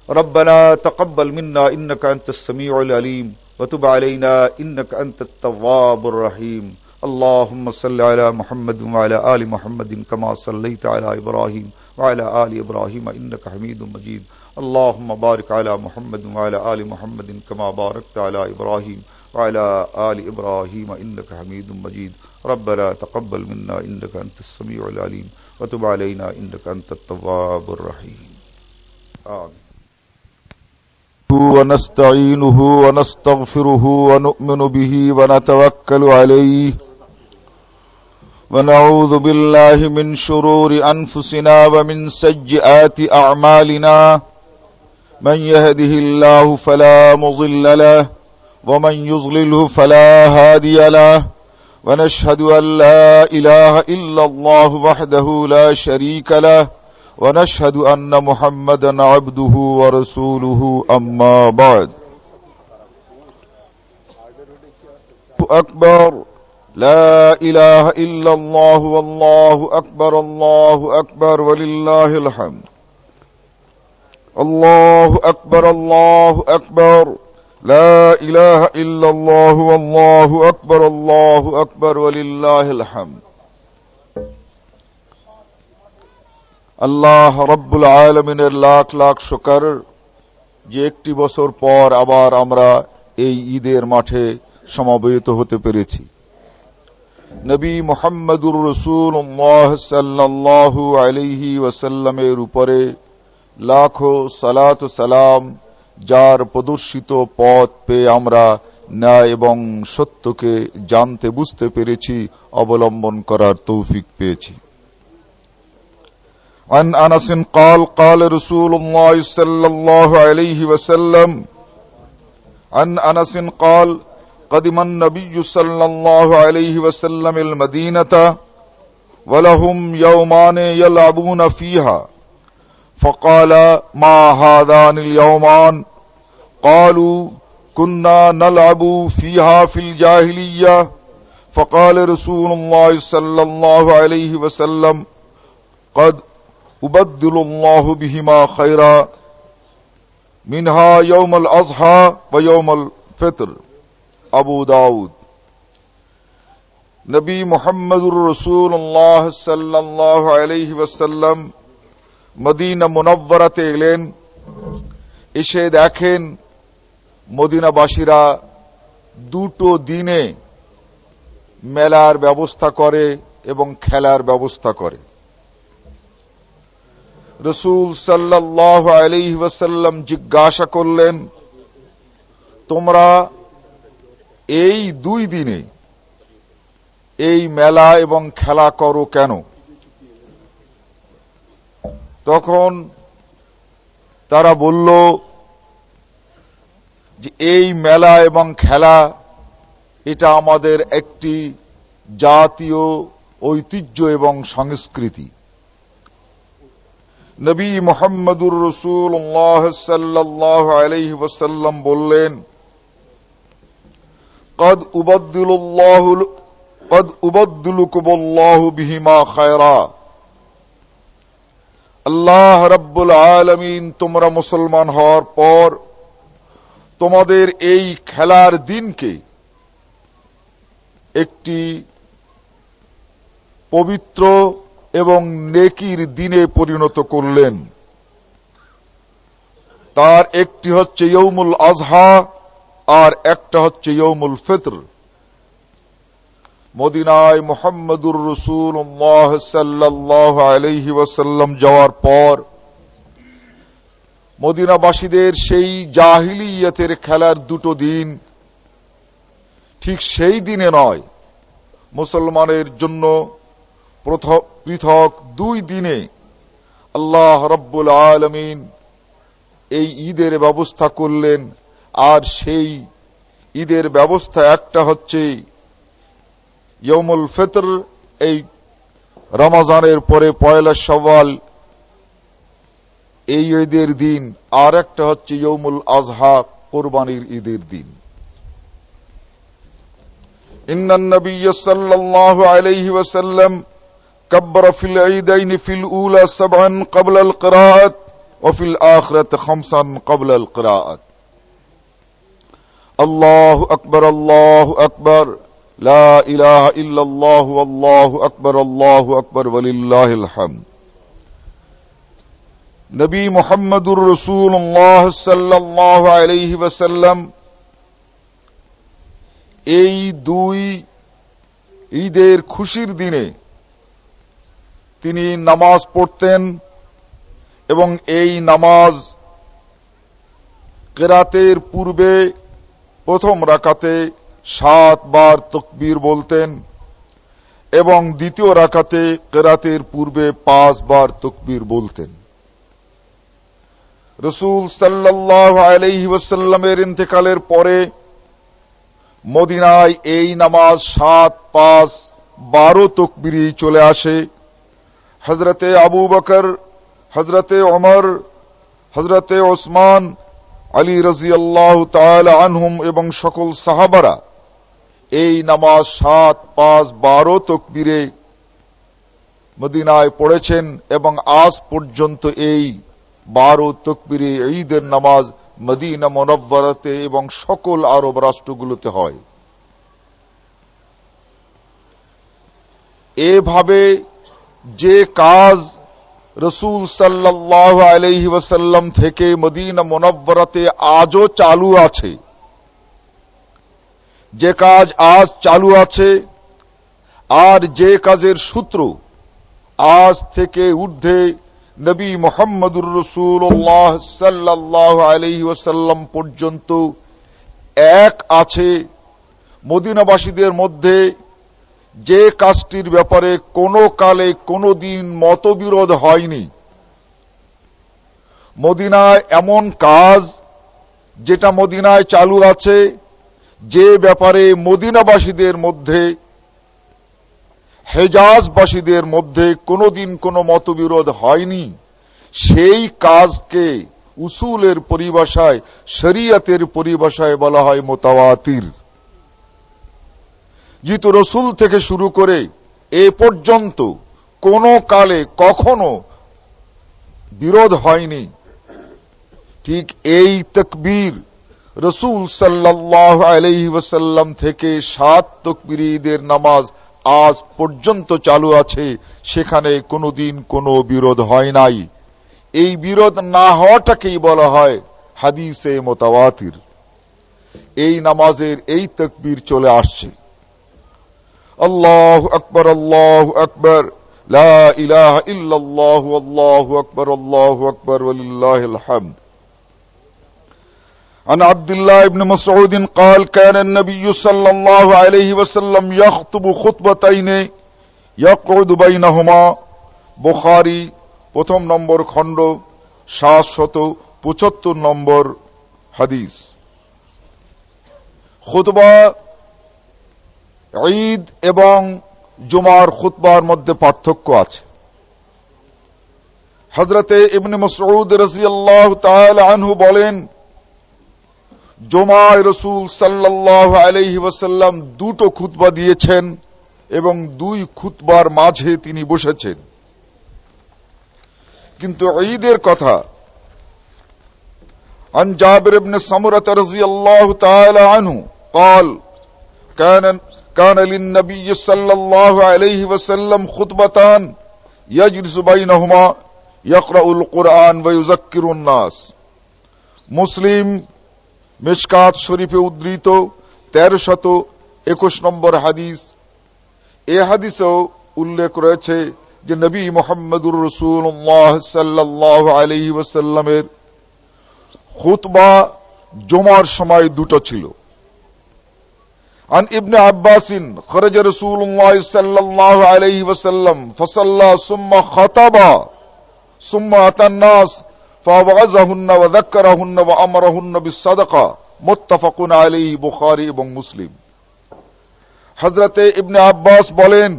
ربنا تقبل منا إنك أنت السميع العليم وتب علينا إنك أنت التواب الرحيم اللهم صل على محمد وعلى آل محمد كما صليت على إبراهيم وعلى آل إبراهيم إنك حميد مجيد اللهم بارك على محمد وعلى آل محمد كما باركت على إبراهيم وعلى آل إبراهيم إنك حميد مجيد. ربنا تقبل منا إنك أنت السميع العليم. وتب علينا إنك أنت التواب الرحيم. آمين. ونستعينه ونستغفره ونؤمن به ونتوكل عليه. ونعوذ بالله من شرور أنفسنا ومن سجئات أعمالنا. من يهده الله فلا مضل له ومن يضلله فلا هادي له ونشهد أن لا إله إلا الله وحده لا شريك له ونشهد أن محمدا عبده ورسوله، أما بعد. أكبر. لا إله إلا الله، والله أكبر، الله أكبر، ولله الحمد. الله أكبر الله أكبر. الله أكبر لا إله إلا الله والله أكبر الله أكبر ولله الحمد আল্লাহ রব্বুল আলমিনের লাখ লাখ শোকর যে একটি বছর পর আবার আমরা এই ঈদের মাঠে সমাবেত হতে পেরেছি নবী মোহাম্মদুর রসুল সাল্লাল্লাহু আলিহি ওয়াসাল্লামের উপরে লাখো সালাত সালাম যার প্রদর্শিত পথ পেয়ে আমরা ন্যায় এবং সত্যকে জানতে বুঝতে পেরেছি অবলম্বন করার তৌফিক পেয়েছি عن انس قال قال رسول الله صلى الله عليه وسلم عن انس قال قدم النبي صلى الله عليه وسلم المدينه ولهم يومان يلعبون فيها فقال، ما هذان اليومان؟ قالوا، كنا نلعب فيها في الجاهلية. فقال رسول الله صلى الله عليه وسلم، قد أبدل الله بهما خيرا، منها يوم الأضحى ويوم الفطر. ابو داود۔ نبی محمد الرسول اللہ صلی اللہ علیہ وسلم মদিনা মুনব্বরাতে এলেন, এসে দেখেন মদিনাবাসীরা দুটো দিনে মেলার ব্যবস্থা করে এবং খেলার ব্যবস্থা করে। রসুল সাল্লাহ আলি জিজ্ঞাসা করলেন, তোমরা এই দুই দিনে এই মেলা এবং খেলা করো কেন? তখন তারা বলল যে, এই মেলা এবং খেলা, এটা আমাদের একটি জাতীয় ঐতিহ্য এবং সংস্কৃতি। নবী মোহাম্মদুর রসুল আলহ্লাম বললেন, কদ উবদ্দুল্লাহ কদ উবদ্দুলুকুবল্লাহ বিহিমা খায়রা। আল্লাহ রব্বুল আলমিন, তোমরা মুসলমান হওয়ার পর তোমাদের এই খেলার দিনকে একটি পবিত্র এবং নেকির দিনে পরিণত করলেন। তার একটি হচ্ছে ইয়ৌমুল আজহা আর একটা হচ্ছে ইয়ৌমুল ফিত্র। মদিনায় মোহাম্মদুর রসুল আলহি ওয়াসাল্লাম যাওয়ার পর মদিনাবাসীদের সেই জাহিলিয়তের খেলার দুটো দিন ঠিক সেই দিনে নয়, মুসলমানের জন্য পৃথক দুই দিনে আল্লাহ রব্বুল আলমিন এই ঈদের ব্যবস্থা করলেন। আর সেই ঈদের ব্যবস্থা একটা হচ্ছে ইয়মুল ফিতর এই রমাজানের পরে পয়লা সওয়াল এই ঈদের দিন আর একটা হচ্ছে ইয়মুল আজহা কোরবানির ঈদের দিন إن النبي صلى الله عليه وسلم كبر في العيدين في الأولى سبعا قبل القراءة وفي الآخرة خمسا قبل القراءة الله أكبر الله أكبر لا إله إلا الله والله أكبر الله أكبر ولله الحمد নবী মোহাম্মদুর রসুল্লাহ সাল্লাহ আলহি ওয়াসাল্লাম এই দুই ঈদের খুশির দিনে তিনি নামাজ পড়তেন এবং এই নামাজ কেরাতের পূর্বে প্রথম রাকাতে সাত বার তকবীর বলতেন এবং দ্বিতীয় রাকাতে কেরাতের পূর্বে পাঁচ বার তকবীর বলতেন। রসুল সাল্লাহ আলহি ইন্তেকালের পরে মদিনায় এই নামাজ সাত, পাঁচ, বারো তকবিরি চলে আসে। হজরতে আবু বকর হজরতে ওমর হজরতে ওসমান, আলী রাজি আল্লাহ আনহুম এবং সকল সাহাবারা এই নামাজ সাত, পাঁচ, বারো তকবিরে মদিনায় পড়েছেন এবং আজ পর্যন্ত এই বারো তকবিরে ঈদের নামাজ মদিনা মনব্বরাতে এবং সকল আরব রাষ্ট্রগুলোতে হয়। এভাবে যে কাজ রসুল সাল্লাহ আলহি ওসাল্লাম থেকে মদিনা মনব্বরাতে আজও চালু আছে যে কাজ আজ চালু আছে, আর যে কাজের সূত্র আজ থেকে ঊর্ধ্বে নবী মোহাম্মদুর রসুল্লাহ সাল্লাহ আলহি ওসাল্লাম পর্যন্ত এক আছে। মদিনাবাসীদের মধ্যে যে কাজটির ব্যাপারে কোনো কালে কোনো দিন মতবিরোধ হয়নি। মদিনায় এমন কাজ যেটা মদিনায় চালু আছে যে ব্যাপারে মদিনাবাসীদের মধ্যে, হেজাজবাসীদের মধ্যে কোনোদিন কোনো মতবিরোধ হয়নি, সেই কাজকে উসুলের পরিভাষায়, শরিয়তের পরিভাষায় বলা হয় মোতাওয়াতির। যেহেতু রসুল থেকে শুরু করে এ পর্যন্ত কোন কালে কখনো বিরোধ হয়নি, ঠিক এই তকবীর রসুল সাল্লাহ আলহি ওসাল্লাম থেকে সাত তকবিরিদের নামাজ আজ পর্যন্ত চালু আছে। সেখানে কোনোদিন কোনো বিরোধ হয় নাই। এই বিরোধ না হওয়াটাকেই বলা হয় হাদিসে মোতাবাতির এই নামাজের এই তকবীর চলে আসছে। আল্লাহ আকবর আল্লাহ আকবর, লা ইলাহা ইল্লাল্লাহু, আল্লাহু আকবর আল্লাহু আকবর, ওয়ালিল্লাহিল হামদ। عن عبد الله بن مسعود قال كان النبي صلى الله عليه وسلم يخطب خطبتين يقعد بينهما বুখারী প্রথম নম্বর খণ্ড সাতশত পঁচাত্তর নম্বর হাদিস খুতবা ঈদ এবং জুমার খুতবার মধ্যে পার্থক্য আছে হজরতে ইবনে মসউদ রাজিয়াল্লাহ আনহু বলেন জমায় রসুল সাল্লাহ আলহি ওসাল্লাম দুটো খুতবা দিয়েছেন এবং দুই খুতবার মাঝে তিনি বসেছেন কিন্তু ঈদের কথা عن جابر بن سمرة رضي الله تعالى عنه قال كان كان للنبي صلى الله عليه وسلم خطبتان يجلس بينهما يقرأ القرآن ويذكر الناس মুসলিম মিশকাত শরীফে উদ্ধৃত তেরো শত একুশ নম্বর হাদিস এ হাদিসেও উল্লেখ রয়েছে যে নবী মোহাম্মদুর রসুল্লাহ সাল্লাহ আলহি ওসাল্লামের খুতবা জমার সময় দুটো ছিল عن ابن عباس خرج رسول الله صلى الله عليه وسلم فصلى ثم خطب ثم أتى الناس فوعظهن وذكرهن وأمرهن بالصدقة متفق عليه বুখারী এবং মুসলিম হযরতে ইবনে আব্বাস বলেন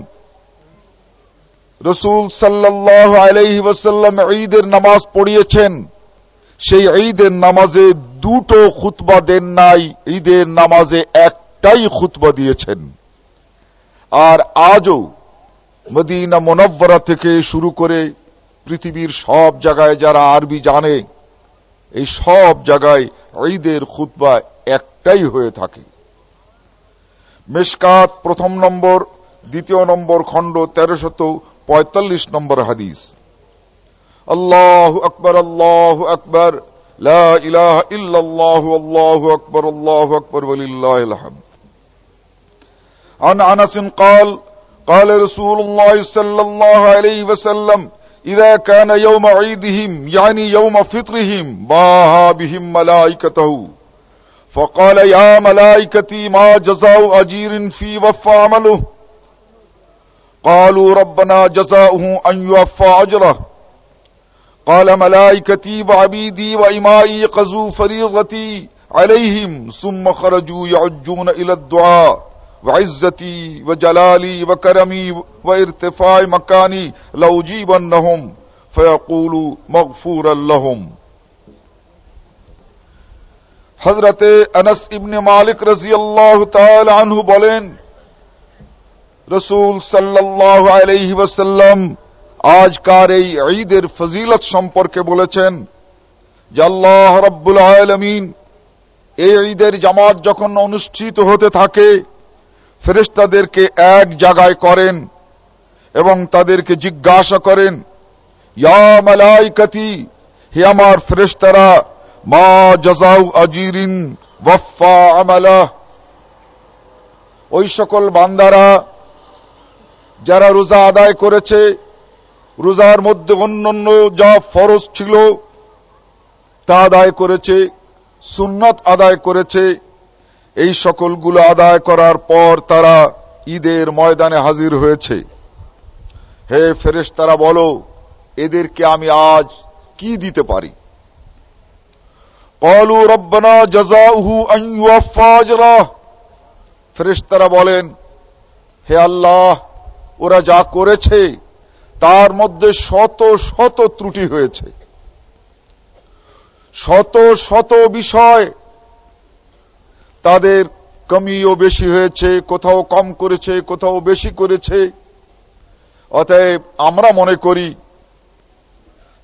রসুল সাল্লাল্লাহু আলাইহি ওয়াসাল্লাম ঈদের নামাজ পড়িয়েছেন সেই ঈদের নামাজে দুটো খুতবা দেন নাই ঈদের নামাজে একটাই খুতবা দিয়েছেন আর আজও মদিনা মোনব্বরা থেকে শুরু করে পৃথিবীর সব জায়গায় যারা আরবি জানে এই সব জায়গায় ঈদের খুতবা একটাই হয়ে থাকে মেশকাত প্রথম নম্বর দ্বিতীয় নম্বর খণ্ড তেরোশত পঁয়তাল্লিশ নম্বর হাদিস আল্লাহ আকবর আল্লাহ আকবর لا إله إلا الله والله أكبر الله أكبر ولله الحمد عن أنس قال قال رسول الله صلى الله عليه وسلم إذا كان يوم عيدهم، يعني يوم فطرهم، باها بهم ملائكته. فقال يا ملائكتي ما جزاء أجير في وفى عمله؟ قالوا ربنا جزاؤه أن يوفى أجره. قال ملائكتي وعبيدي وإمائي قزوا فريضتي عليهم، ثم خرجوا يعجون إلى الدعاء. وعزتي وجلالي وكرمي وارتفاع مكاني لأجيبنهم فيقولوا مغفورا لهم হজরতে আনস ইবনে মালিক রাজিয়াল্লাহ তাআলা আনহু বলেন রসুল সাল্লাল্লাহু আলাইহি ওয়াসাল্লাম আজকার এই ঈদের ফজিলত সম্পর্কে বলেছেন যে আল্লাহ রব্বুল আলমিন এই ঈদের জামাত যখন অনুষ্ঠিত হতে থাকে ফেরেস্তাদেরকে এক জায়গায় করেন এবং তাদেরকে জিজ্ঞাসা করেন হে আমার ফেরেস্তারা মা জাজাউ আজিরিন ওয়ফা আমালা ওই সকল বান্দারা যারা রোজা আদায় করেছে, রোজার মধ্যে অন্যান্য যা ফরজ ছিল তা আদায় করেছে, সুন্নত আদায় করেছে এই সকলগুলো আদায় করার পর তারা ঈদের ময়দানে হাজির হয়েছে। হে ফেরেশ তারা বলো, এদেরকে আমি আজ কি দিতে পারি? কলু রব্বানা জাজাউহু আজরাহ। ফেরেশতারা বলেন, হে আল্লাহ, ওরা যা করেছে তার মধ্যে শত শত ত্রুটি হয়েছে। শত শত বিষয় তাদের কমিও বেশি হয়েছে, কোথাও কম করেছে, কোথাও বেশি করেছে। অতএব আমরা মনে করি,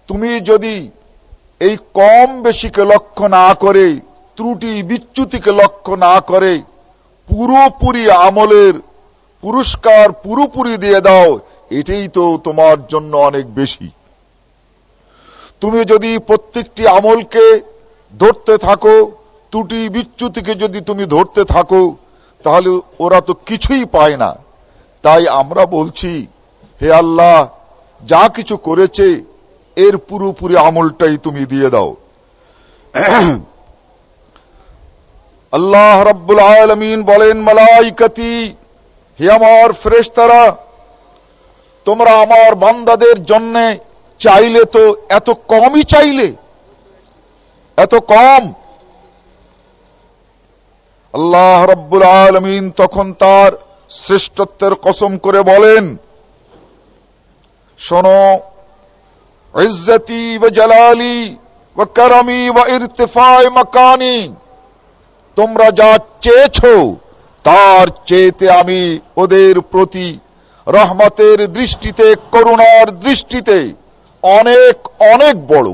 তুমি যদি এই কম বেশিকে লক্ষ্য না করে, ত্রুটি বিচ্যুতিকে লক্ষ্য না করে, পুরোপুরি আমলের পুরস্কার পুরোপুরি দিয়ে দাও, এটাই তো তোমার জন্য অনেক বেশি। তুমি যদি প্রত্যেকটি আমলকে ধরতে থাকো ত্রুটি বিচ্যুতিকে যদি তুমি ধরতে থাকো, তাহলে ওরা তো কিছুই পায় না। তাই আমরা বলছি, হে আল্লাহ, যা কিছু করেছে, এর পুরোপুরি আমলটাই তুমি দিয়ে দাও। আল্লাহ রব্বুল আলমিন বলেন, মালাইকাতি, হে আমার ফ্রেশতারা, তোমরা আমার বান্দাদের জন্যে চাইলে তো এত কমই চাইলে, এত কম আল্লাহ রব্বুল আলমিন তখন তার শ্রেষ্ঠত্বের কসম করে বলেন, শোনো, ইজ্জতি ও জালালি ও করমি ও ইরতিফায় মকানি, তোমরা যা চেয়েছ তার চেয়েতে আমি ওদের প্রতি রহমতের দৃষ্টিতে, করুণার দৃষ্টিতে অনেক অনেক বড়।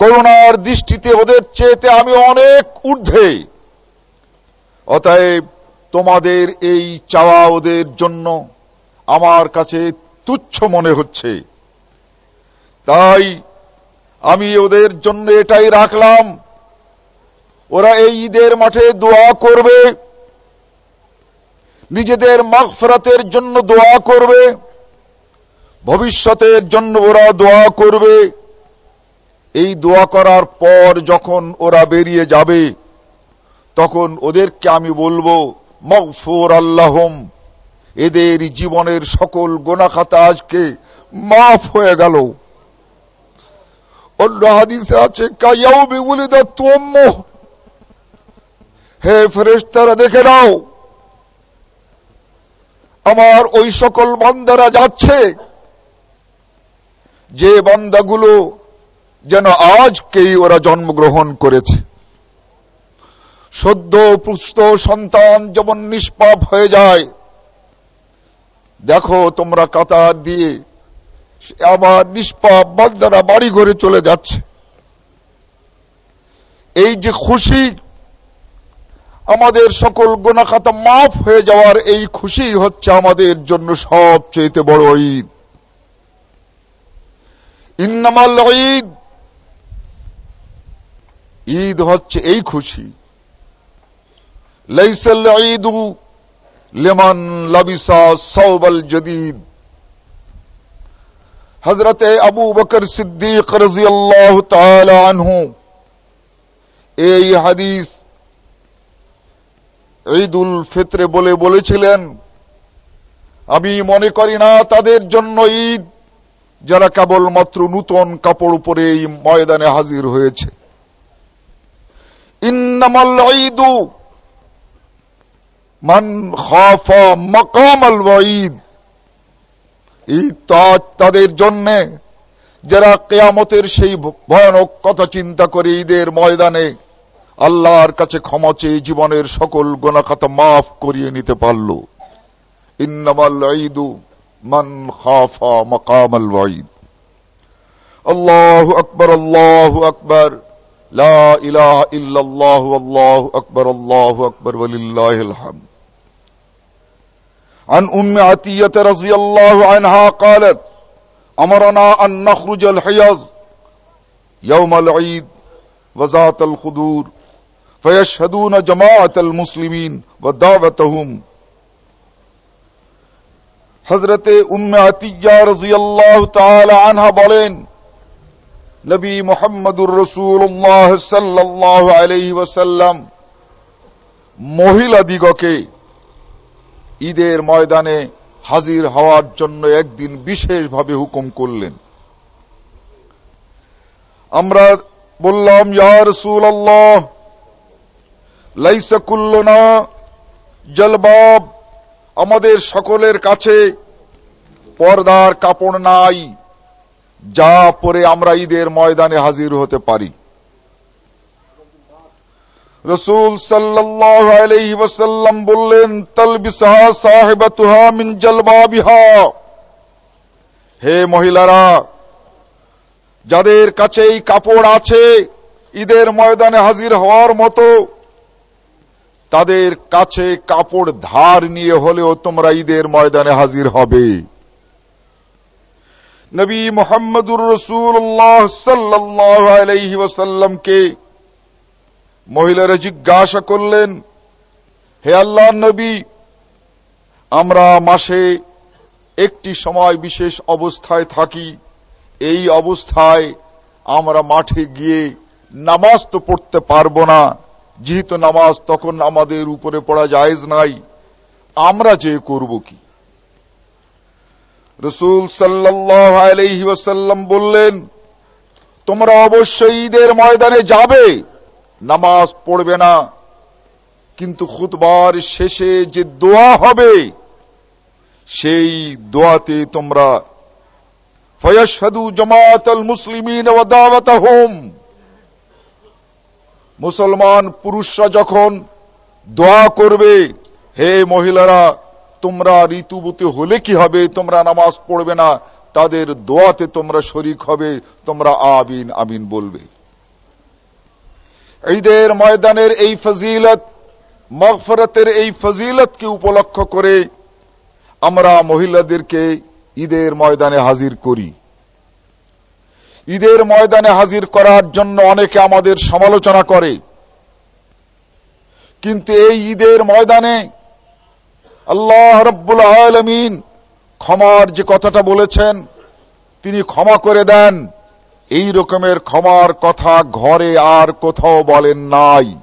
করুণার দৃষ্টিতে ওদের চেয়েতে আমি অনেক ঊর্ধ্বে। অতএব তোমাদের এই চাওয়া ওদের জন্য আমার কাছে তুচ্ছ মনে হচ্ছে। তাই আমি ওদের জন্য এটাই রাখলাম। ওরা এই ঈদের মাঠে দোয়া করবে। নিজেদের মাগফরাতের জন্য দোয়া করবে। ভবিষ্যতের জন্য ওরা দোয়া করবে। এই দোয়া করার পর যখন ওরা বেরিয়ে যাবে, তখন ওদেরকে আমি বলব মগফুর আল্লাহম, এদের জীবনের সকল গোনাখাতা আজকে মাফ হয়ে গেল। অন্য হাদিসে আছে কায়াও বেগুলিদা তোম্ম হে ফেরেশতারা, দেখে নাও, আমার ওই সকল বান্দারা যাচ্ছে। যে বান্দাগুলো যেন আজকেই ওরা জন্মগ্রহণ করেছে। সদ্য পুষ্ট সন্তান যেমন নিষ্পাপ হয়ে যায়, দেখো তোমরা কাতার দিয়ে আমার নিষ্পাপ বান্দারা বাড়ি ঘরে চলে যাচ্ছে। এই যে খুশি, আমাদের সকল গোনাখাতা মাফ হয়ে যাওয়ার এই খুশি হচ্ছে আমাদের জন্য সবচেয়ে বড় ঈদ। ইন্নামাল ঈদ ঈদ হচ্ছে এই খুশি। ঈদু লিমান লাবিসা সাওবাল জদীদ। হযরতে আবু বকর সিদ্দিক রাদিয়াল্লাহু তাআলা আনহু এই হাদিস ঈদুল ফিত্রে বলে বলেছিলেন, আমি মনে করি না তাদের জন্য ঈদ, যারা কেবলমাত্র নূতন কাপড় উপরে এই ময়দানে হাজির হয়েছে। ইন্নামাল ঈদু মান খাফা মাকামাল ওয়াঈদ। ঈদ তাজ তাদের জন্যে যারা কেয়ামতের সেই ভয়ানক কথা চিন্তা করে ঈদের ময়দানে আল্লাহর কাছে ক্ষমা চেয়ে জীবনের সকল গোনাখাতা মাফ করিয়ে নিতে পারল। ইন্নামাল ঈদু মান খাফা মাকামাল ওয়াঈদ। আল্লাহু আকবার আল্লাহু আকবার। لا الہ الا اللہ واللہ اکبر اللہ اکبر وللہ الحمد. عن ام عطیت رضی اللہ عنها قالت امرنا ان نخرج الحیض یوم العید وزات الخدور فیشہدون جماعت المسلمین ودعوتهم. حضرت ام عطیہ رضی اللہ تعالی عنہ بولین নবী মুহাম্মদুর রাসূলুল্লাহ সাল্লাল্লাহু আলাইহি ওয়াসাল্লাম মহিলা দিগকে ঈদের ময়দানে হাজির হওয়ার জন্য একদিন বিশেষভাবে হুকুম করলেন আমরা বললাম ইয়া রাসূলুল্লাহ লাইসা কুল্লুনা জলবাব আমাদের সকলের কাছে পর্দার কাপড় নাই যা পরে আমরা ঈদের ময়দানে হাজির হতে পারি। রসুল ওয়াসাল্লাম বললেন মিন হে মহিলারা, যাদের কাছে এই কাপড় আছে ঈদের ময়দানে হাজির হওয়ার মতো, তাদের কাছে কাপড় ধার নিয়ে হলেও তোমরা ঈদের ময়দানে হাজির হবে। নবী মোহাম্মদুর রসুল্লাহ সাল্লাহ আলাইহি ওসাল্লামকে মহিলারা জিজ্ঞাসা করলেন, হে আল্লাহ নবী, আমরা মাসে একটি সময় বিশেষ অবস্থায় থাকি। এই অবস্থায় আমরা মাঠে গিয়ে নামাজ তো পড়তে পারব না। যেহেতু নামাজ তখন আমাদের উপরে পড়া জায়েজ নাই। আমরা যে করব কি? রসুল সাল্লাহ বললেন, তোমরা অবশ্যই ঈদের ময়দানে যাবে, নামাজ পড়বে না। কিন্তু খুতবার শেষে যে দোয়া হবে, সেই দোয়াতে তোমরা ফয়াসাদু জমাত মুসলিমিন হোম মুসলমান পুরুষরা যখন দোয়া করবে, হে মহিলারা তোমরা ঋতুবতী হলে কি হবে? তোমরা নামাজ পড়বে না। তাদের দোয়াতে তোমরা শরিক হবে। তোমরা আবিন আমিন বলবে। ঈদের ময়দানের এই ফজিলত, মগফরতের এই ফজিলতকে উপলক্ষ করে আমরা মহিলাদেরকে ঈদের ময়দানে হাজির করি। ঈদের ময়দানে হাজির করার জন্য অনেকে আমাদের সমালোচনা করে। কিন্তু এই ঈদের ময়দানে আল্লাহ রব্বুল আলমিন ক্ষমার যে কথাটা বলেছেন, তিনি ক্ষমা করে দেন। এই রকমের ক্ষমার কথা ঘরে আর কোথাও বলেন নাই।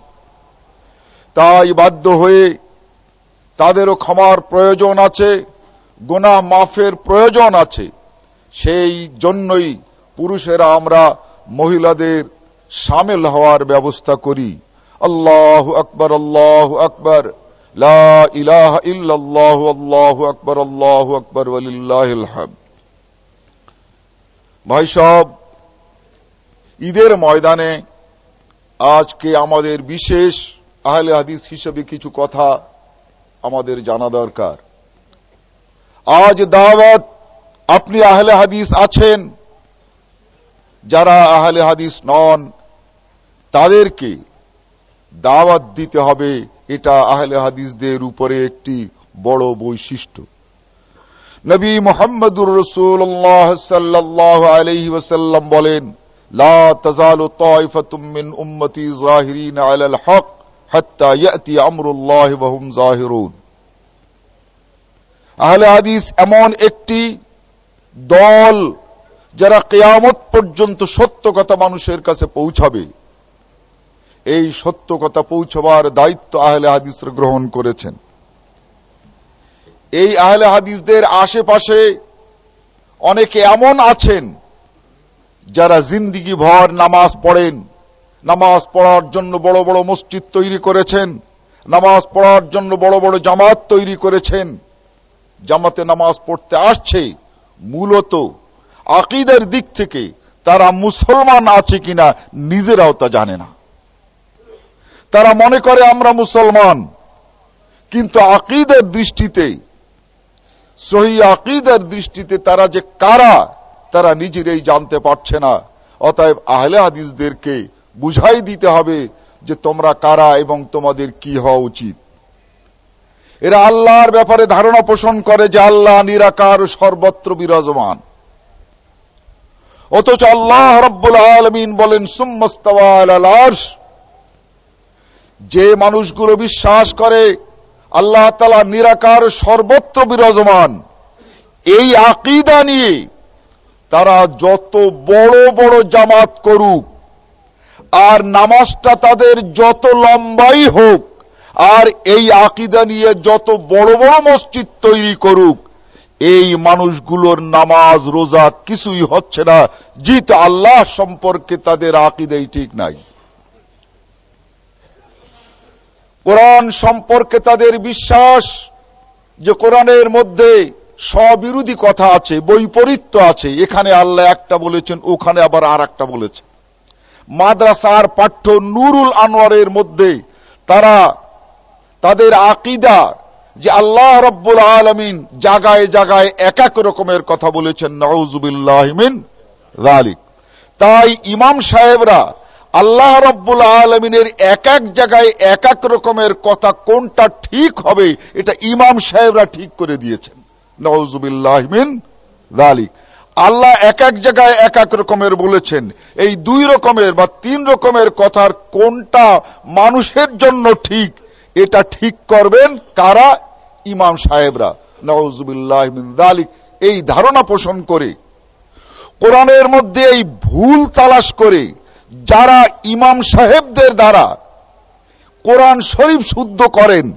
তাই বাধ্য হয়ে তাদেরও ক্ষমার প্রয়োজন আছে গোনা মাফের প্রয়োজন আছে। সেই জন্যই পুরুষেরা আমরা মহিলাদের সামিল হওয়ার ব্যবস্থা করি। আল্লাহ আকবর আল্লাহ আকবর। ইলাহ ইল্লাল্লাহু, আল্লাহু আকবর আল্লাহু আকবর ভাই সব, ঈদের ময়দানে আজকে আমাদের বিশেষ আহলে হাদিস হিসেবে কিছু কথা আমাদের জানা দরকার। আজ দাওয়াত, আপনি আহলে হাদিস আছেন, যারা আহলে হাদিস নন, তাদেরকে দাওয়াত দিতে হবে। এটা আহলে হাদিসদের উপরে একটি বড় বৈশিষ্ট্য। নবী মোহাম্মদুর রসুল্লাহ সাল্লাহ আলহি ওসাল্লাম বলেন জাহিরিন জাহিরুন এমন একটি দল যারা কেয়ামত পর্যন্ত সত্য কথা মানুষের কাছে পৌঁছাবে। এই সত্য কথা পৌঁছবার দায়িত্ব আহলে হাদিসরা গ্রহণ করেছেন। এই আহলে হাদিসদের আশেপাশে অনেকে এমন আছেন যারা জিন্দিগি ভর নামাজ পড়েন, নামাজ পড়ার জন্য বড় বড় মসজিদ তৈরি করেছেন, নামাজ পড়ার জন্য বড় বড় জামাত তৈরি করেছেন। জামাতে নামাজ পড়তে আসছে মূলত আকিদের দিক থেকে তারা মুসলমান আছে কিনা নিজেরাও তা জানে না। তারা মনে করে আমরা মুসলমান। কিন্তু আকিদের দৃষ্টিতে, সহি আকিদের দৃষ্টিতে তারা যে কারা, তারা নিজেরাই জানতে পারছে না। অতএব আহলে হাদিসদেরকে বুঝাই দিতে হবে যে তোমরা কারা এবং তোমাদের কি হওয়া উচিত। এরা আল্লাহর ব্যাপারে ধারণা পোষণ করে যে আল্লাহ নিরাকার সর্বত্র বিরাজমান। অথচ আল্লাহ রব্বুল আলমিন বলেন সুম্মস্তাওয়াল যে মানুষগুলো বিশ্বাস করে, আল্লাহ তালা নিরাকার, সর্বত্র বিরাজমান। এই আকিদা নিয়ে তারা যত বড় বড় জামাত করুক, আর নামাজটা তাদের যত লম্বাই হোক, আর এই আকিদা নিয়ে যত বড় বড় মসজিদ তৈরি করুক, এই মানুষগুলোর নামাজ, রোজা কিছুই হচ্ছে না। জিত আল্লাহ সম্পর্কে তাদের আকিদাই ঠিক নাই। কোরআন সম্পর্কে তাদের বিশ্বাস যে কোরআনের মধ্যে স্ববিরোধী কথা আছে, বৈপরীত্য আছে, এখানে আল্লাহ একটা বলেছেন, ওখানে আবার আর একটা বলেছেন মাদ্রাসার পাঠ্য নুরুল আনোয়ারের মধ্যে তারা তাদের আকিদা যে আল্লাহ রব্বুল আলমিন জাগায় জাগায় এক এক রকমের কথা বলেছেন নওজুবিল্লাহমিন তাই ইমাম সাহেবরা আল্লাহ রব্বুল আলমিনের এক এক জায়গায় এক এক রকমের কথা কোনটা ঠিক হবে, এটা ইমাম সাহেবরা ঠিক করে দিয়েছেন। নওজুবিল্লাহমিন রালিক আল্লাহ এক এক জায়গায় এক এক রকমের বলেছেন, এই দুই রকমের বা তিন রকমের কথার কোনটা মানুষের জন্য ঠিক, এটা ঠিক করবেন কারা? ইমাম সাহেবরা। নওয়াজুবিল্লাহ এই ধারণা পোষণ করে, কোরআনের মধ্যে এই ভুল তালাশ করে যারা ইমাম সাহেবদের দ্বারা কোরআন শরীফ শুদ্ধ করেন,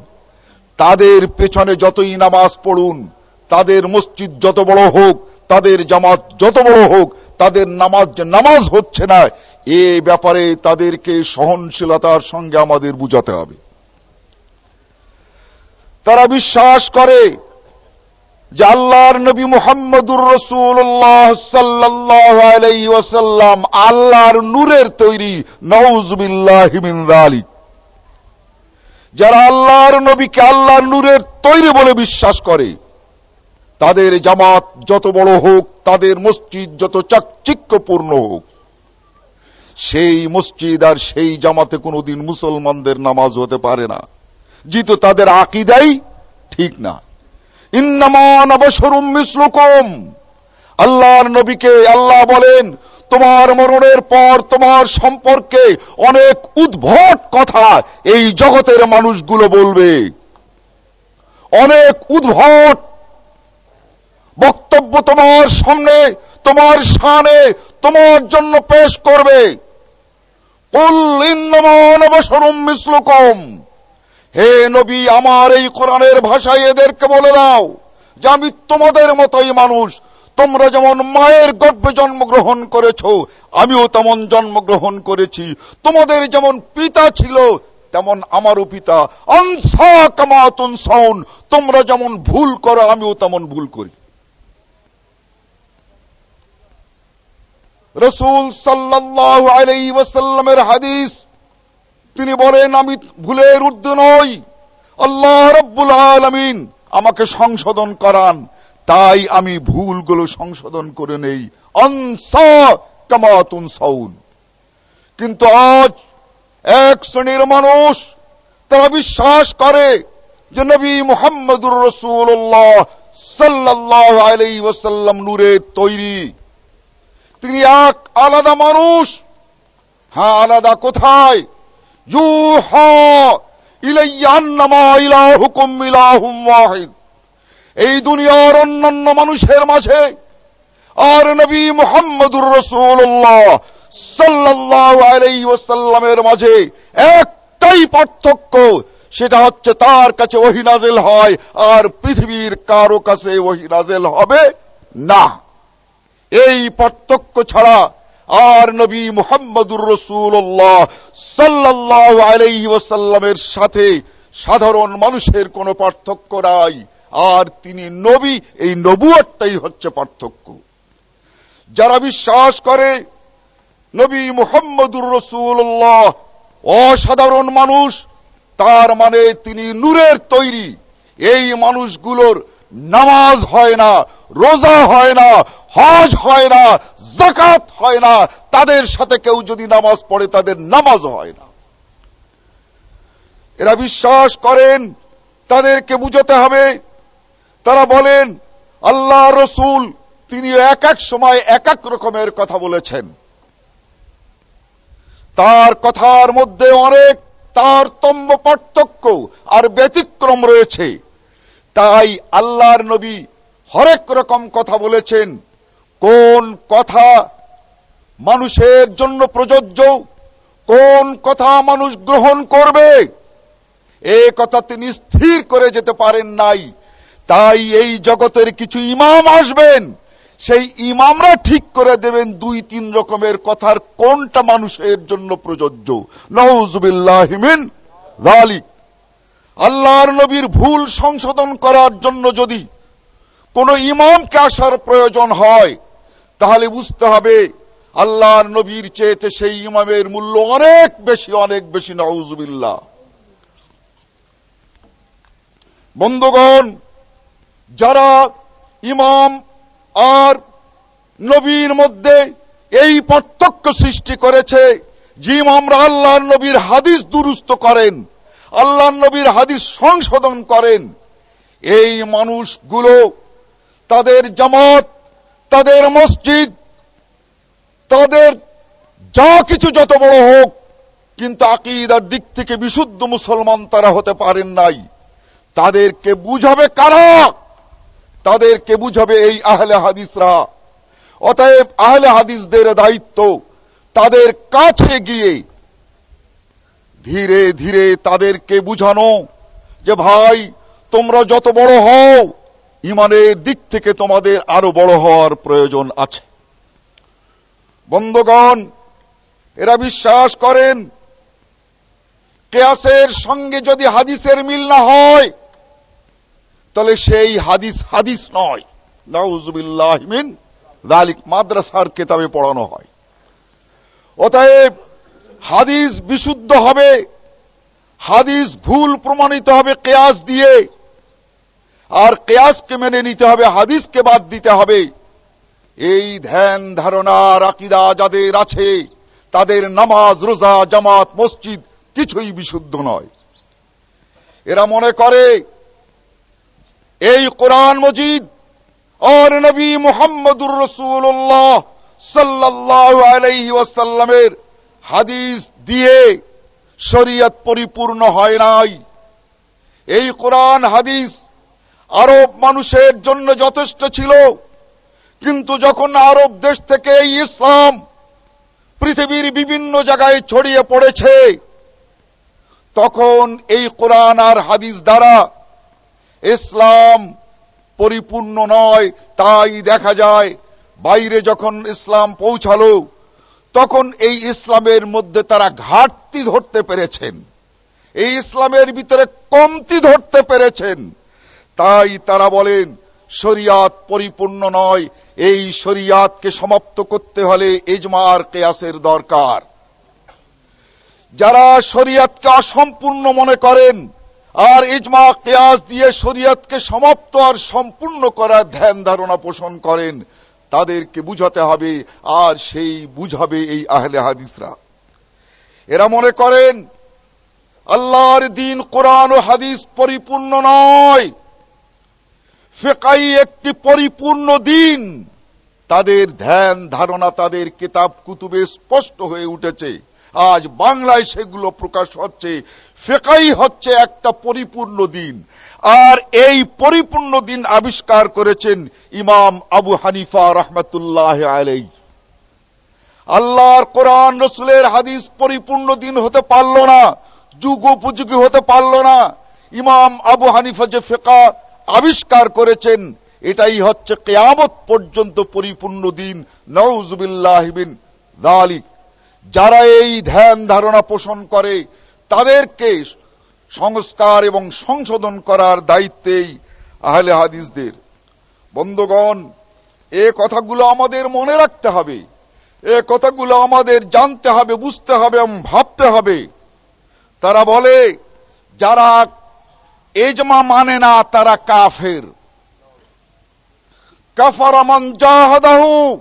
তাদের পেছনে যতই নামাজ পড়ুন, তাদের মসজিদ যত বড় হোক, তাদের জামাত যত বড় হোক, তাদের নামাজ নামাজ হচ্ছে না, এ ব্যাপারে তাদেরকে সহনশীলতার সঙ্গে আমাদের বুঝাতে হবে। তারা বিশ্বাস করে যে আল্লাহর নবী মোহাম্মদুর রসুল্লাহ সাল্লাহ ওয়াসাল্লাম আল্লাহর নূরের তৈরি নওজবিল্লাহিমিন যারা আল্লাহর নবীকে আল্লাহর নূরের তৈরি বলে বিশ্বাস করে, তাদের জামাত যত বড় হোক, তাদের মসজিদ যত চাকচিক্যপূর্ণ হোক, সেই মসজিদ আর সেই জামাতে কোনোদিন মুসলমানদের নামাজ হতে পারে না। যেহেতু তাদের আকিদাই ঠিক না। ইন্নামান অবসরুম আল্লাহর নবীকে আল্লাহ বলেন, তোমার মরণের পর তোমার সম্পর্কে অনেক উদ্ভট কথা এই জগতের মানুষগুলো বলবে। অনেক উদ্ভট বক্তব্য তোমার সামনে, তোমার সানে তোমার জন্য পেশ করবে। মিসলুকম। হে নবী, আমার এই কোরআনের ভাষায় এদেরকে বলে দাও যে আমি তোমাদের মতোই মানুষ। তোমরা যেমন মায়ের গর্ভে জন্মগ্রহণ করেছ, আমিও তেমন জন্মগ্রহণ করেছি। তোমাদের যেমন পিতা ছিল, তেমন আমারও পিতা। অংসা কামাতুন তোমরা যেমন ভুল করো, আমিও তেমন ভুল করি। রসুল সাল্লাহ আলাই ওয়াসাল্লামের হাদিস তিনি বলেন, আমি ভুলের ঊর্ধ্ব নই। আল্লাহ রব্বুল আলমিন আমাকে সংশোধন করান। তাই আমি ভুলগুলো সংশোধন করে নেই। কিন্তু আজ এক শ্রেণির মানুষ তারা বিশ্বাস করে যে নবী মোহাম্মদুর রসুল্লাহ সাল্লাহ আলাই ওয়াসাল্লাম নূরের তৈরি। তিনি এক আলাদা মানুষ। হ্যাঁ আলাদা কোথায়? এই দুনিয়ার অন্যান্য মানুষের মাঝে আর নবী মোহাম্মদুর রসুল্লাহ সাল্লাহ আলাইসাল্লামের মাঝে একটাই পার্থক্য সেটা হচ্ছে তার কাছে ওহিনাজেল হয় আর পৃথিবীর কারও কাছে ওহিনাজেল হবে না এই পার্থক্য ছাড়া আর নবী মুহাম্মদুর রসুল্লাহ সাল্লাহ আলাইহি ওয়াসাল্লামের সাথে সাধারণ মানুষের কোন পার্থক্য নাই। আর তিনি নবী, এই নবুয়ারটাই হচ্ছে পার্থক্য। যারা বিশ্বাস করে, নবী মুহাম্মদুর রসুল্লাহ অসাধারণ মানুষ, তার মানে তিনি নূরের তৈরি। এই মানুষগুলোর নামাজ হয় না, রোজা হয় না হজ হয় না জাকাত হয় না, তাদের সাথে কেউ যদি নামাজ পড়ে, তাদের নামাজ হয় না। এরা বিশ্বাস করেন, তাদেরকে বুঝাতে হবে। তারা বলেন, আল্লাহ রসুল, তিনি এক এক সময় এক এক রকমের কথা বলেছেন। তার কথার মধ্যে অনেক তারতম্য পার্থক্য আর ব্যতিক্রম রয়েছে। তাই আল্লাহর নবী হরেক রকম কথা বলেছেন। কোন কথা মানুষের জন্য প্রযোজ্য? কোন কথা মানুষ গ্রহণ করবে? এ কথা তিনি স্থির করে যেতে পারেন নাই। তাই এই জগতের কিছু ইমাম আসবেন। সেই ইমামরা ঠিক করে দেবেন দুই তিন রকমের কথার কোনটা মানুষের জন্য প্রযোজ্য। আল্লাহর নবীর ভুল সংশোধন করার জন্য যদি কোন ইমামকে আসার প্রয়োজন হয় তাহলে বুঝতে হবে, আল্লাহর নবীর চেয়েতে সেই ইমামের মূল্য অনেক বেশি অনেক বেশি নওজুবিল্লাহ বন্ধুগণ, যারা ইমাম আর নবীর মধ্যে এই পার্থক্য সৃষ্টি করেছে যে ইমামরা আল্লাহর নবীর হাদিস দুরুস্ত করেন, আল্লাহর নবীর হাদিস সংশোধন করেন, এই মানুষগুলো তাদের জামাত তাদের মসজিদ, তাদের যা কিছু যত বড় হোক, কিন্তু আকিদার দিক থেকে বিশুদ্ধ মুসলমান তারা হতে পারেন নাই। তাদেরকে বুঝাবে কারা? তাদেরকে বুঝাবে এই আহলে হাদিসরা। অতএব আহলে হাদিসদের দায়িত্ব তাদের কাছে গিয়ে ধীরে ধীরে তাদেরকে বুঝানো যে ভাই, তোমরা যত বড় হও ইমানের দিক থেকে তোমাদের আরও বড় হওয়ার প্রয়োজন আছে। বন্ধগণ, এরা বিশ্বাস করেন, কেয়াসের সঙ্গে যদি হাদিসের মিল না হয়, তাহলে সেই হাদিস হাদিস নয়। নাউজুবিল্লাহমিন মাদ্রাসার কেতাবে পড়ানো হয়। অতএব হাদিস বিশুদ্ধ হবে, হাদিস ভুল প্রমাণিত হবে কেয়াস দিয়ে। আর কেয়াসকে মেনে নিতে হবে, হাদিসকে বাদ দিতে হবে। এই ধ্যান ধারণা রাকিদা যাদের আছে, তাদের নামাজ, রোজা, জামাত, মসজিদ কিছুই বিশুদ্ধ নয়। এরা মনে করে, এই কোরআন মজিদ আর নবী মোহাম্মদুর রসুল্লাহ সাল্লাহ আলাইহি ওয়াসাল্লামের হাদিস দিয়ে শরীয়ত পরিপূর্ণ হয় নাই। এই কোরআন হাদিস আরব মানুষের জন্য যথেষ্ট ছিল। কিন্তু যখন আরব দেশ থেকে এই ইসলাম পৃথিবীর বিভিন্ন জায়গায় ছড়িয়ে পড়েছে, তখন এই কোরআন আর হাদিস দ্বারা ইসলাম পরিপূর্ণ নয়, তাই দেখা যায় বাইরে যখন ইসলাম পৌঁছালো, তখন এই ইসলামের মধ্যে তারা ঘাটতি ধরতে পেরেছেন। এই ইসলামের ভিতরে কমতি ধরতে পেরেছেন। তাই তারা বলেন, শরিয়াত পরিপূর্ণ নয়, এই শরিয়াতকে সমাপ্ত করতে হলে ইজমার কেয়াসের দরকার। যারা শরিয়াতকে অসম্পূর্ণ মনে করেন, আর ইজমা কেয়াস দিয়ে শরিয়তকে সমাপ্ত আর সম্পূর্ণ করার ধ্যান ধারণা পোষণ করেন, তাদেরকে বুঝাতে হবে, আর সেই বুঝাবে এই আহলে হাদিসরা। এরা মনে করেন, আল্লাহর দিন কোরআন ও হাদিস পরিপূর্ণ নয় ফেকাই একটি পরিপূর্ণ দিন। তাদের ধ্যান ধারণা তাদের কিতাব কুতুবে স্পষ্ট হয়ে উঠেছে। আজ বাংলায় সেগুলো প্রকাশ হচ্ছে। ফেকাই হচ্ছে একটা পরিপূর্ণ দিন। আর এই পরিপূর্ণ দিন আবিষ্কার করেছেন ইমাম আবু হানিফা রহমতুল্লাহ আলাই আল্লাহর কোরআন, রসুলের হাদিস পরিপূর্ণ দিন হতে পারল না যুগ উপযোগী হতে পারল না। ইমাম আবু হানিফা যে ফেকা আবিষ্কার করেছেন, এটাই হচ্ছে কেয়ামত পর্যন্ত পরিপূর্ণ দিন। নৌজুবিল্লাহিবিন দালিক যারা এই ধ্যান ধারণা পোষণ করে, তাদেরকে সংস্কার এবং সংশোধন করার দায়িত্বেই আহলে হাদিসদের। বন্ধুগণ, এ কথাগুলো আমাদের মনে রাখতে হবে। এ কথাগুলো আমাদের জানতে হবে, বুঝতে হবে এবং ভাবতে হবে। তারা বলে, যারা এজমা মানে না তারা কাফের। কাফারামান জাহাদাহু।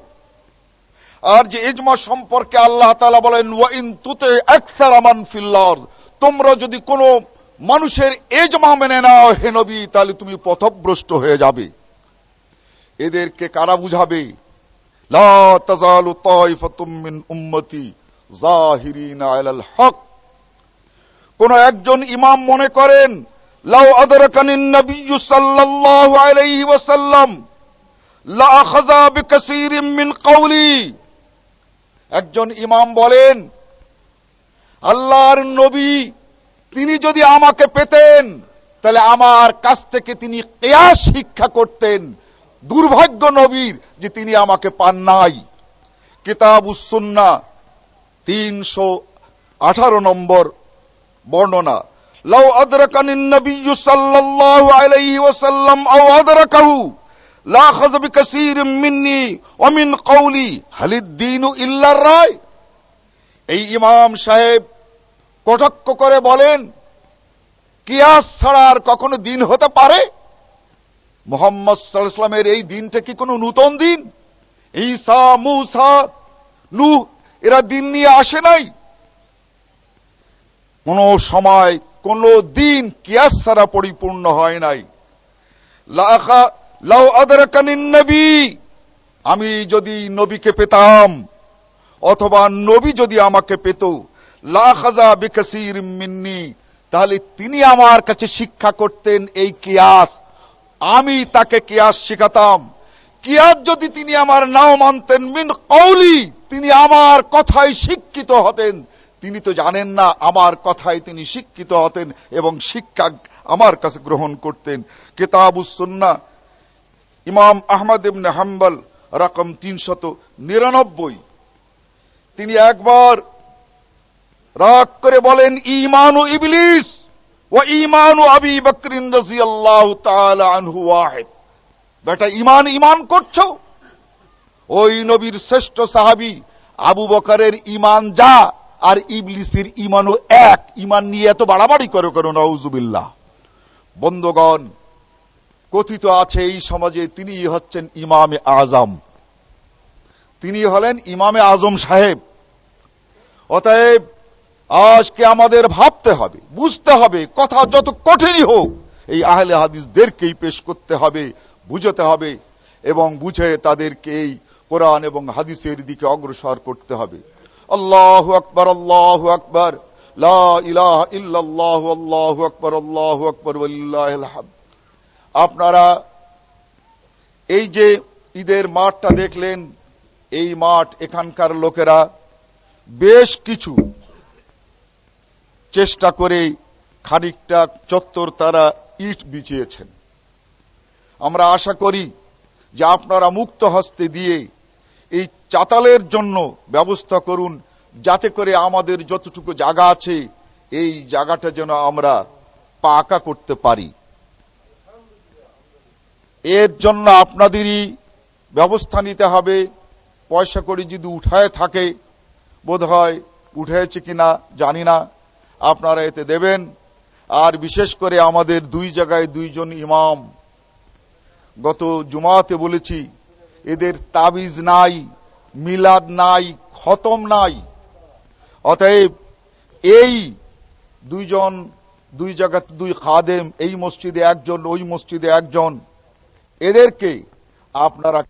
আর যে ইজমা সম্পর্কে আল্লাহ তাআলা বলেন, ওয়াইন তুতে আকসার আমান ফিল্লার তোমরা যদি কোনো মানুষের এজমা মেনে নাও, হে নবী, তাহলে তুমি পথভ্রষ্ট হয়ে যাবে। এদেরকে কারা বুঝাবে? লা তাজালু তাইফাতুম মিন উম্মতি জাহিরিনা আলাল হক। কোন একজন ইমাম মনে করেন আদরাকানিন নবিয়্যু সাল্লাল্লাহু আলাইহি ওয়াসাল্লাম, লা আখাযা বিকাসীরিম মিন কওলি একজন ইমাম বলেন, আল্লাহর নবী, তিনি যদি আমাকে পেতেন, তাহলে আমার কাছ থেকে তিনি কেয়াস শিক্ষা করতেন। দুর্ভাগ্য নবীর যে তিনি আমাকে পান নাই। কিতাব উসুন্না তিনশো আঠারো নম্বর বর্ণনা। নবিয়্যু সাল্লাল্লাহু আলাইহি ওয়াসাল্লাম আও আদরাকাহু লা খায বিকাসীরিম মিন্নি ওয়া মিন কওলি হালিদ দীনু ইল্লা রায় এই ইমাম সাহেব কটাক্ষ করে বলেন, কিয়াস ছাড়া আর কখনো দিন হতে পারে? মোহাম্মদ সাল্লামের এই দিনটা কি কোনো নূতন দিন? ঈসা, মুসা এরা দিন নিয়ে আসে নাই? কোন সময় কোন দিন কিয়াস ছাড়া পরিপূর্ণ হয় নাই। লাউ আদরাকানিন নবী। আমি যদি নবীকে পেতাম, অথবা নবী যদি আমাকে পেত লাখাজা বিকাসির মিন্নি, তাহলে তিনি আমার কাছে শিক্ষা করতেন এই কিয়াস। আমি তাকে কিয়াস শিখাতাম। কিয়াস যদি তিনি আমার নাও মানতেন, মিন কৌলি তিনি আমার কথায় শিক্ষিত হতেন। তিনি তো জানেন না আমার কথায় তিনি শিক্ষিত হতেন এবং শিক্ষা আমার কাছে গ্রহণ করতেন। কেতাবুসন্না ইমাম আহমদ ইবনে হাম্বল, রকম তিনশত নিরানব্বই। তিনি একবার রাগ করে বলেন ইমানু ইবলিস ও ইমানু শ্রেষ্ঠ সাহাবী, আবু বকরের ইমান যা আর ইবলিসের ইমানও এক। ইমান নিয়ে এত বাড়াবাড়ি করে করো নাউজুবিল্লাহ? বন্ধগণ, কথিত আছে এই সমাজে তিনি হচ্ছেন ইমামে আজম। তিনি হলেন ইমামে আজম সাহেব। অতএব আজকে আমাদের ভাবতে হবে, বুঝতে হবে, কথা যত কঠিনই হোক, এই আহলে হাদিসদেরকেই পেশ করতে হবে, বুঝতে হবে এবং বুঝে তাদেরকে এই কোরআন এবং হাদিসের দিকে অগ্রসর করতে হবে। আল্লাহ আকবর আল্লাহ আকবর আল্লাহু আকবর আল্লাহু আকবর আপনারা এই যে ঈদের মাঠটা দেখলেন, এই মাঠ এখানকার লোকেরা বেশ কিছু চেষ্টা করে খানিকটা চত্বর তারা ইট বিছিয়েছেন। আমরা আশা করি যে আপনারা মুক্ত হস্তে দিয়ে চাতালের জন্য ব্যবস্থা করুন, যাতে করে আমাদের যতটুকু জায়গা আছে, এই জায়গাটা যেন আমরা পাকা করতে পারি। এর জন্য আপনাদেরই ব্যবস্থা নিতে হবে। পয়সা করে যদি উঠায় থাকে বোধ হয় উঠেছে কিনা জানি না। আপনারা এতে দেবেন। আর বিশেষ করে আমাদের দুই জায়গায় দুইজন ইমাম। গত জুমাতে বলেছি, এদের তাবিজ নাই। মিলাদ নাই, খতম নাই। অতএব এই দুইজন, দুই জায়গা দুই খাদেম, এই মসজিদে একজন, ওই মসজিদে একজন, এদেরকে আপনারা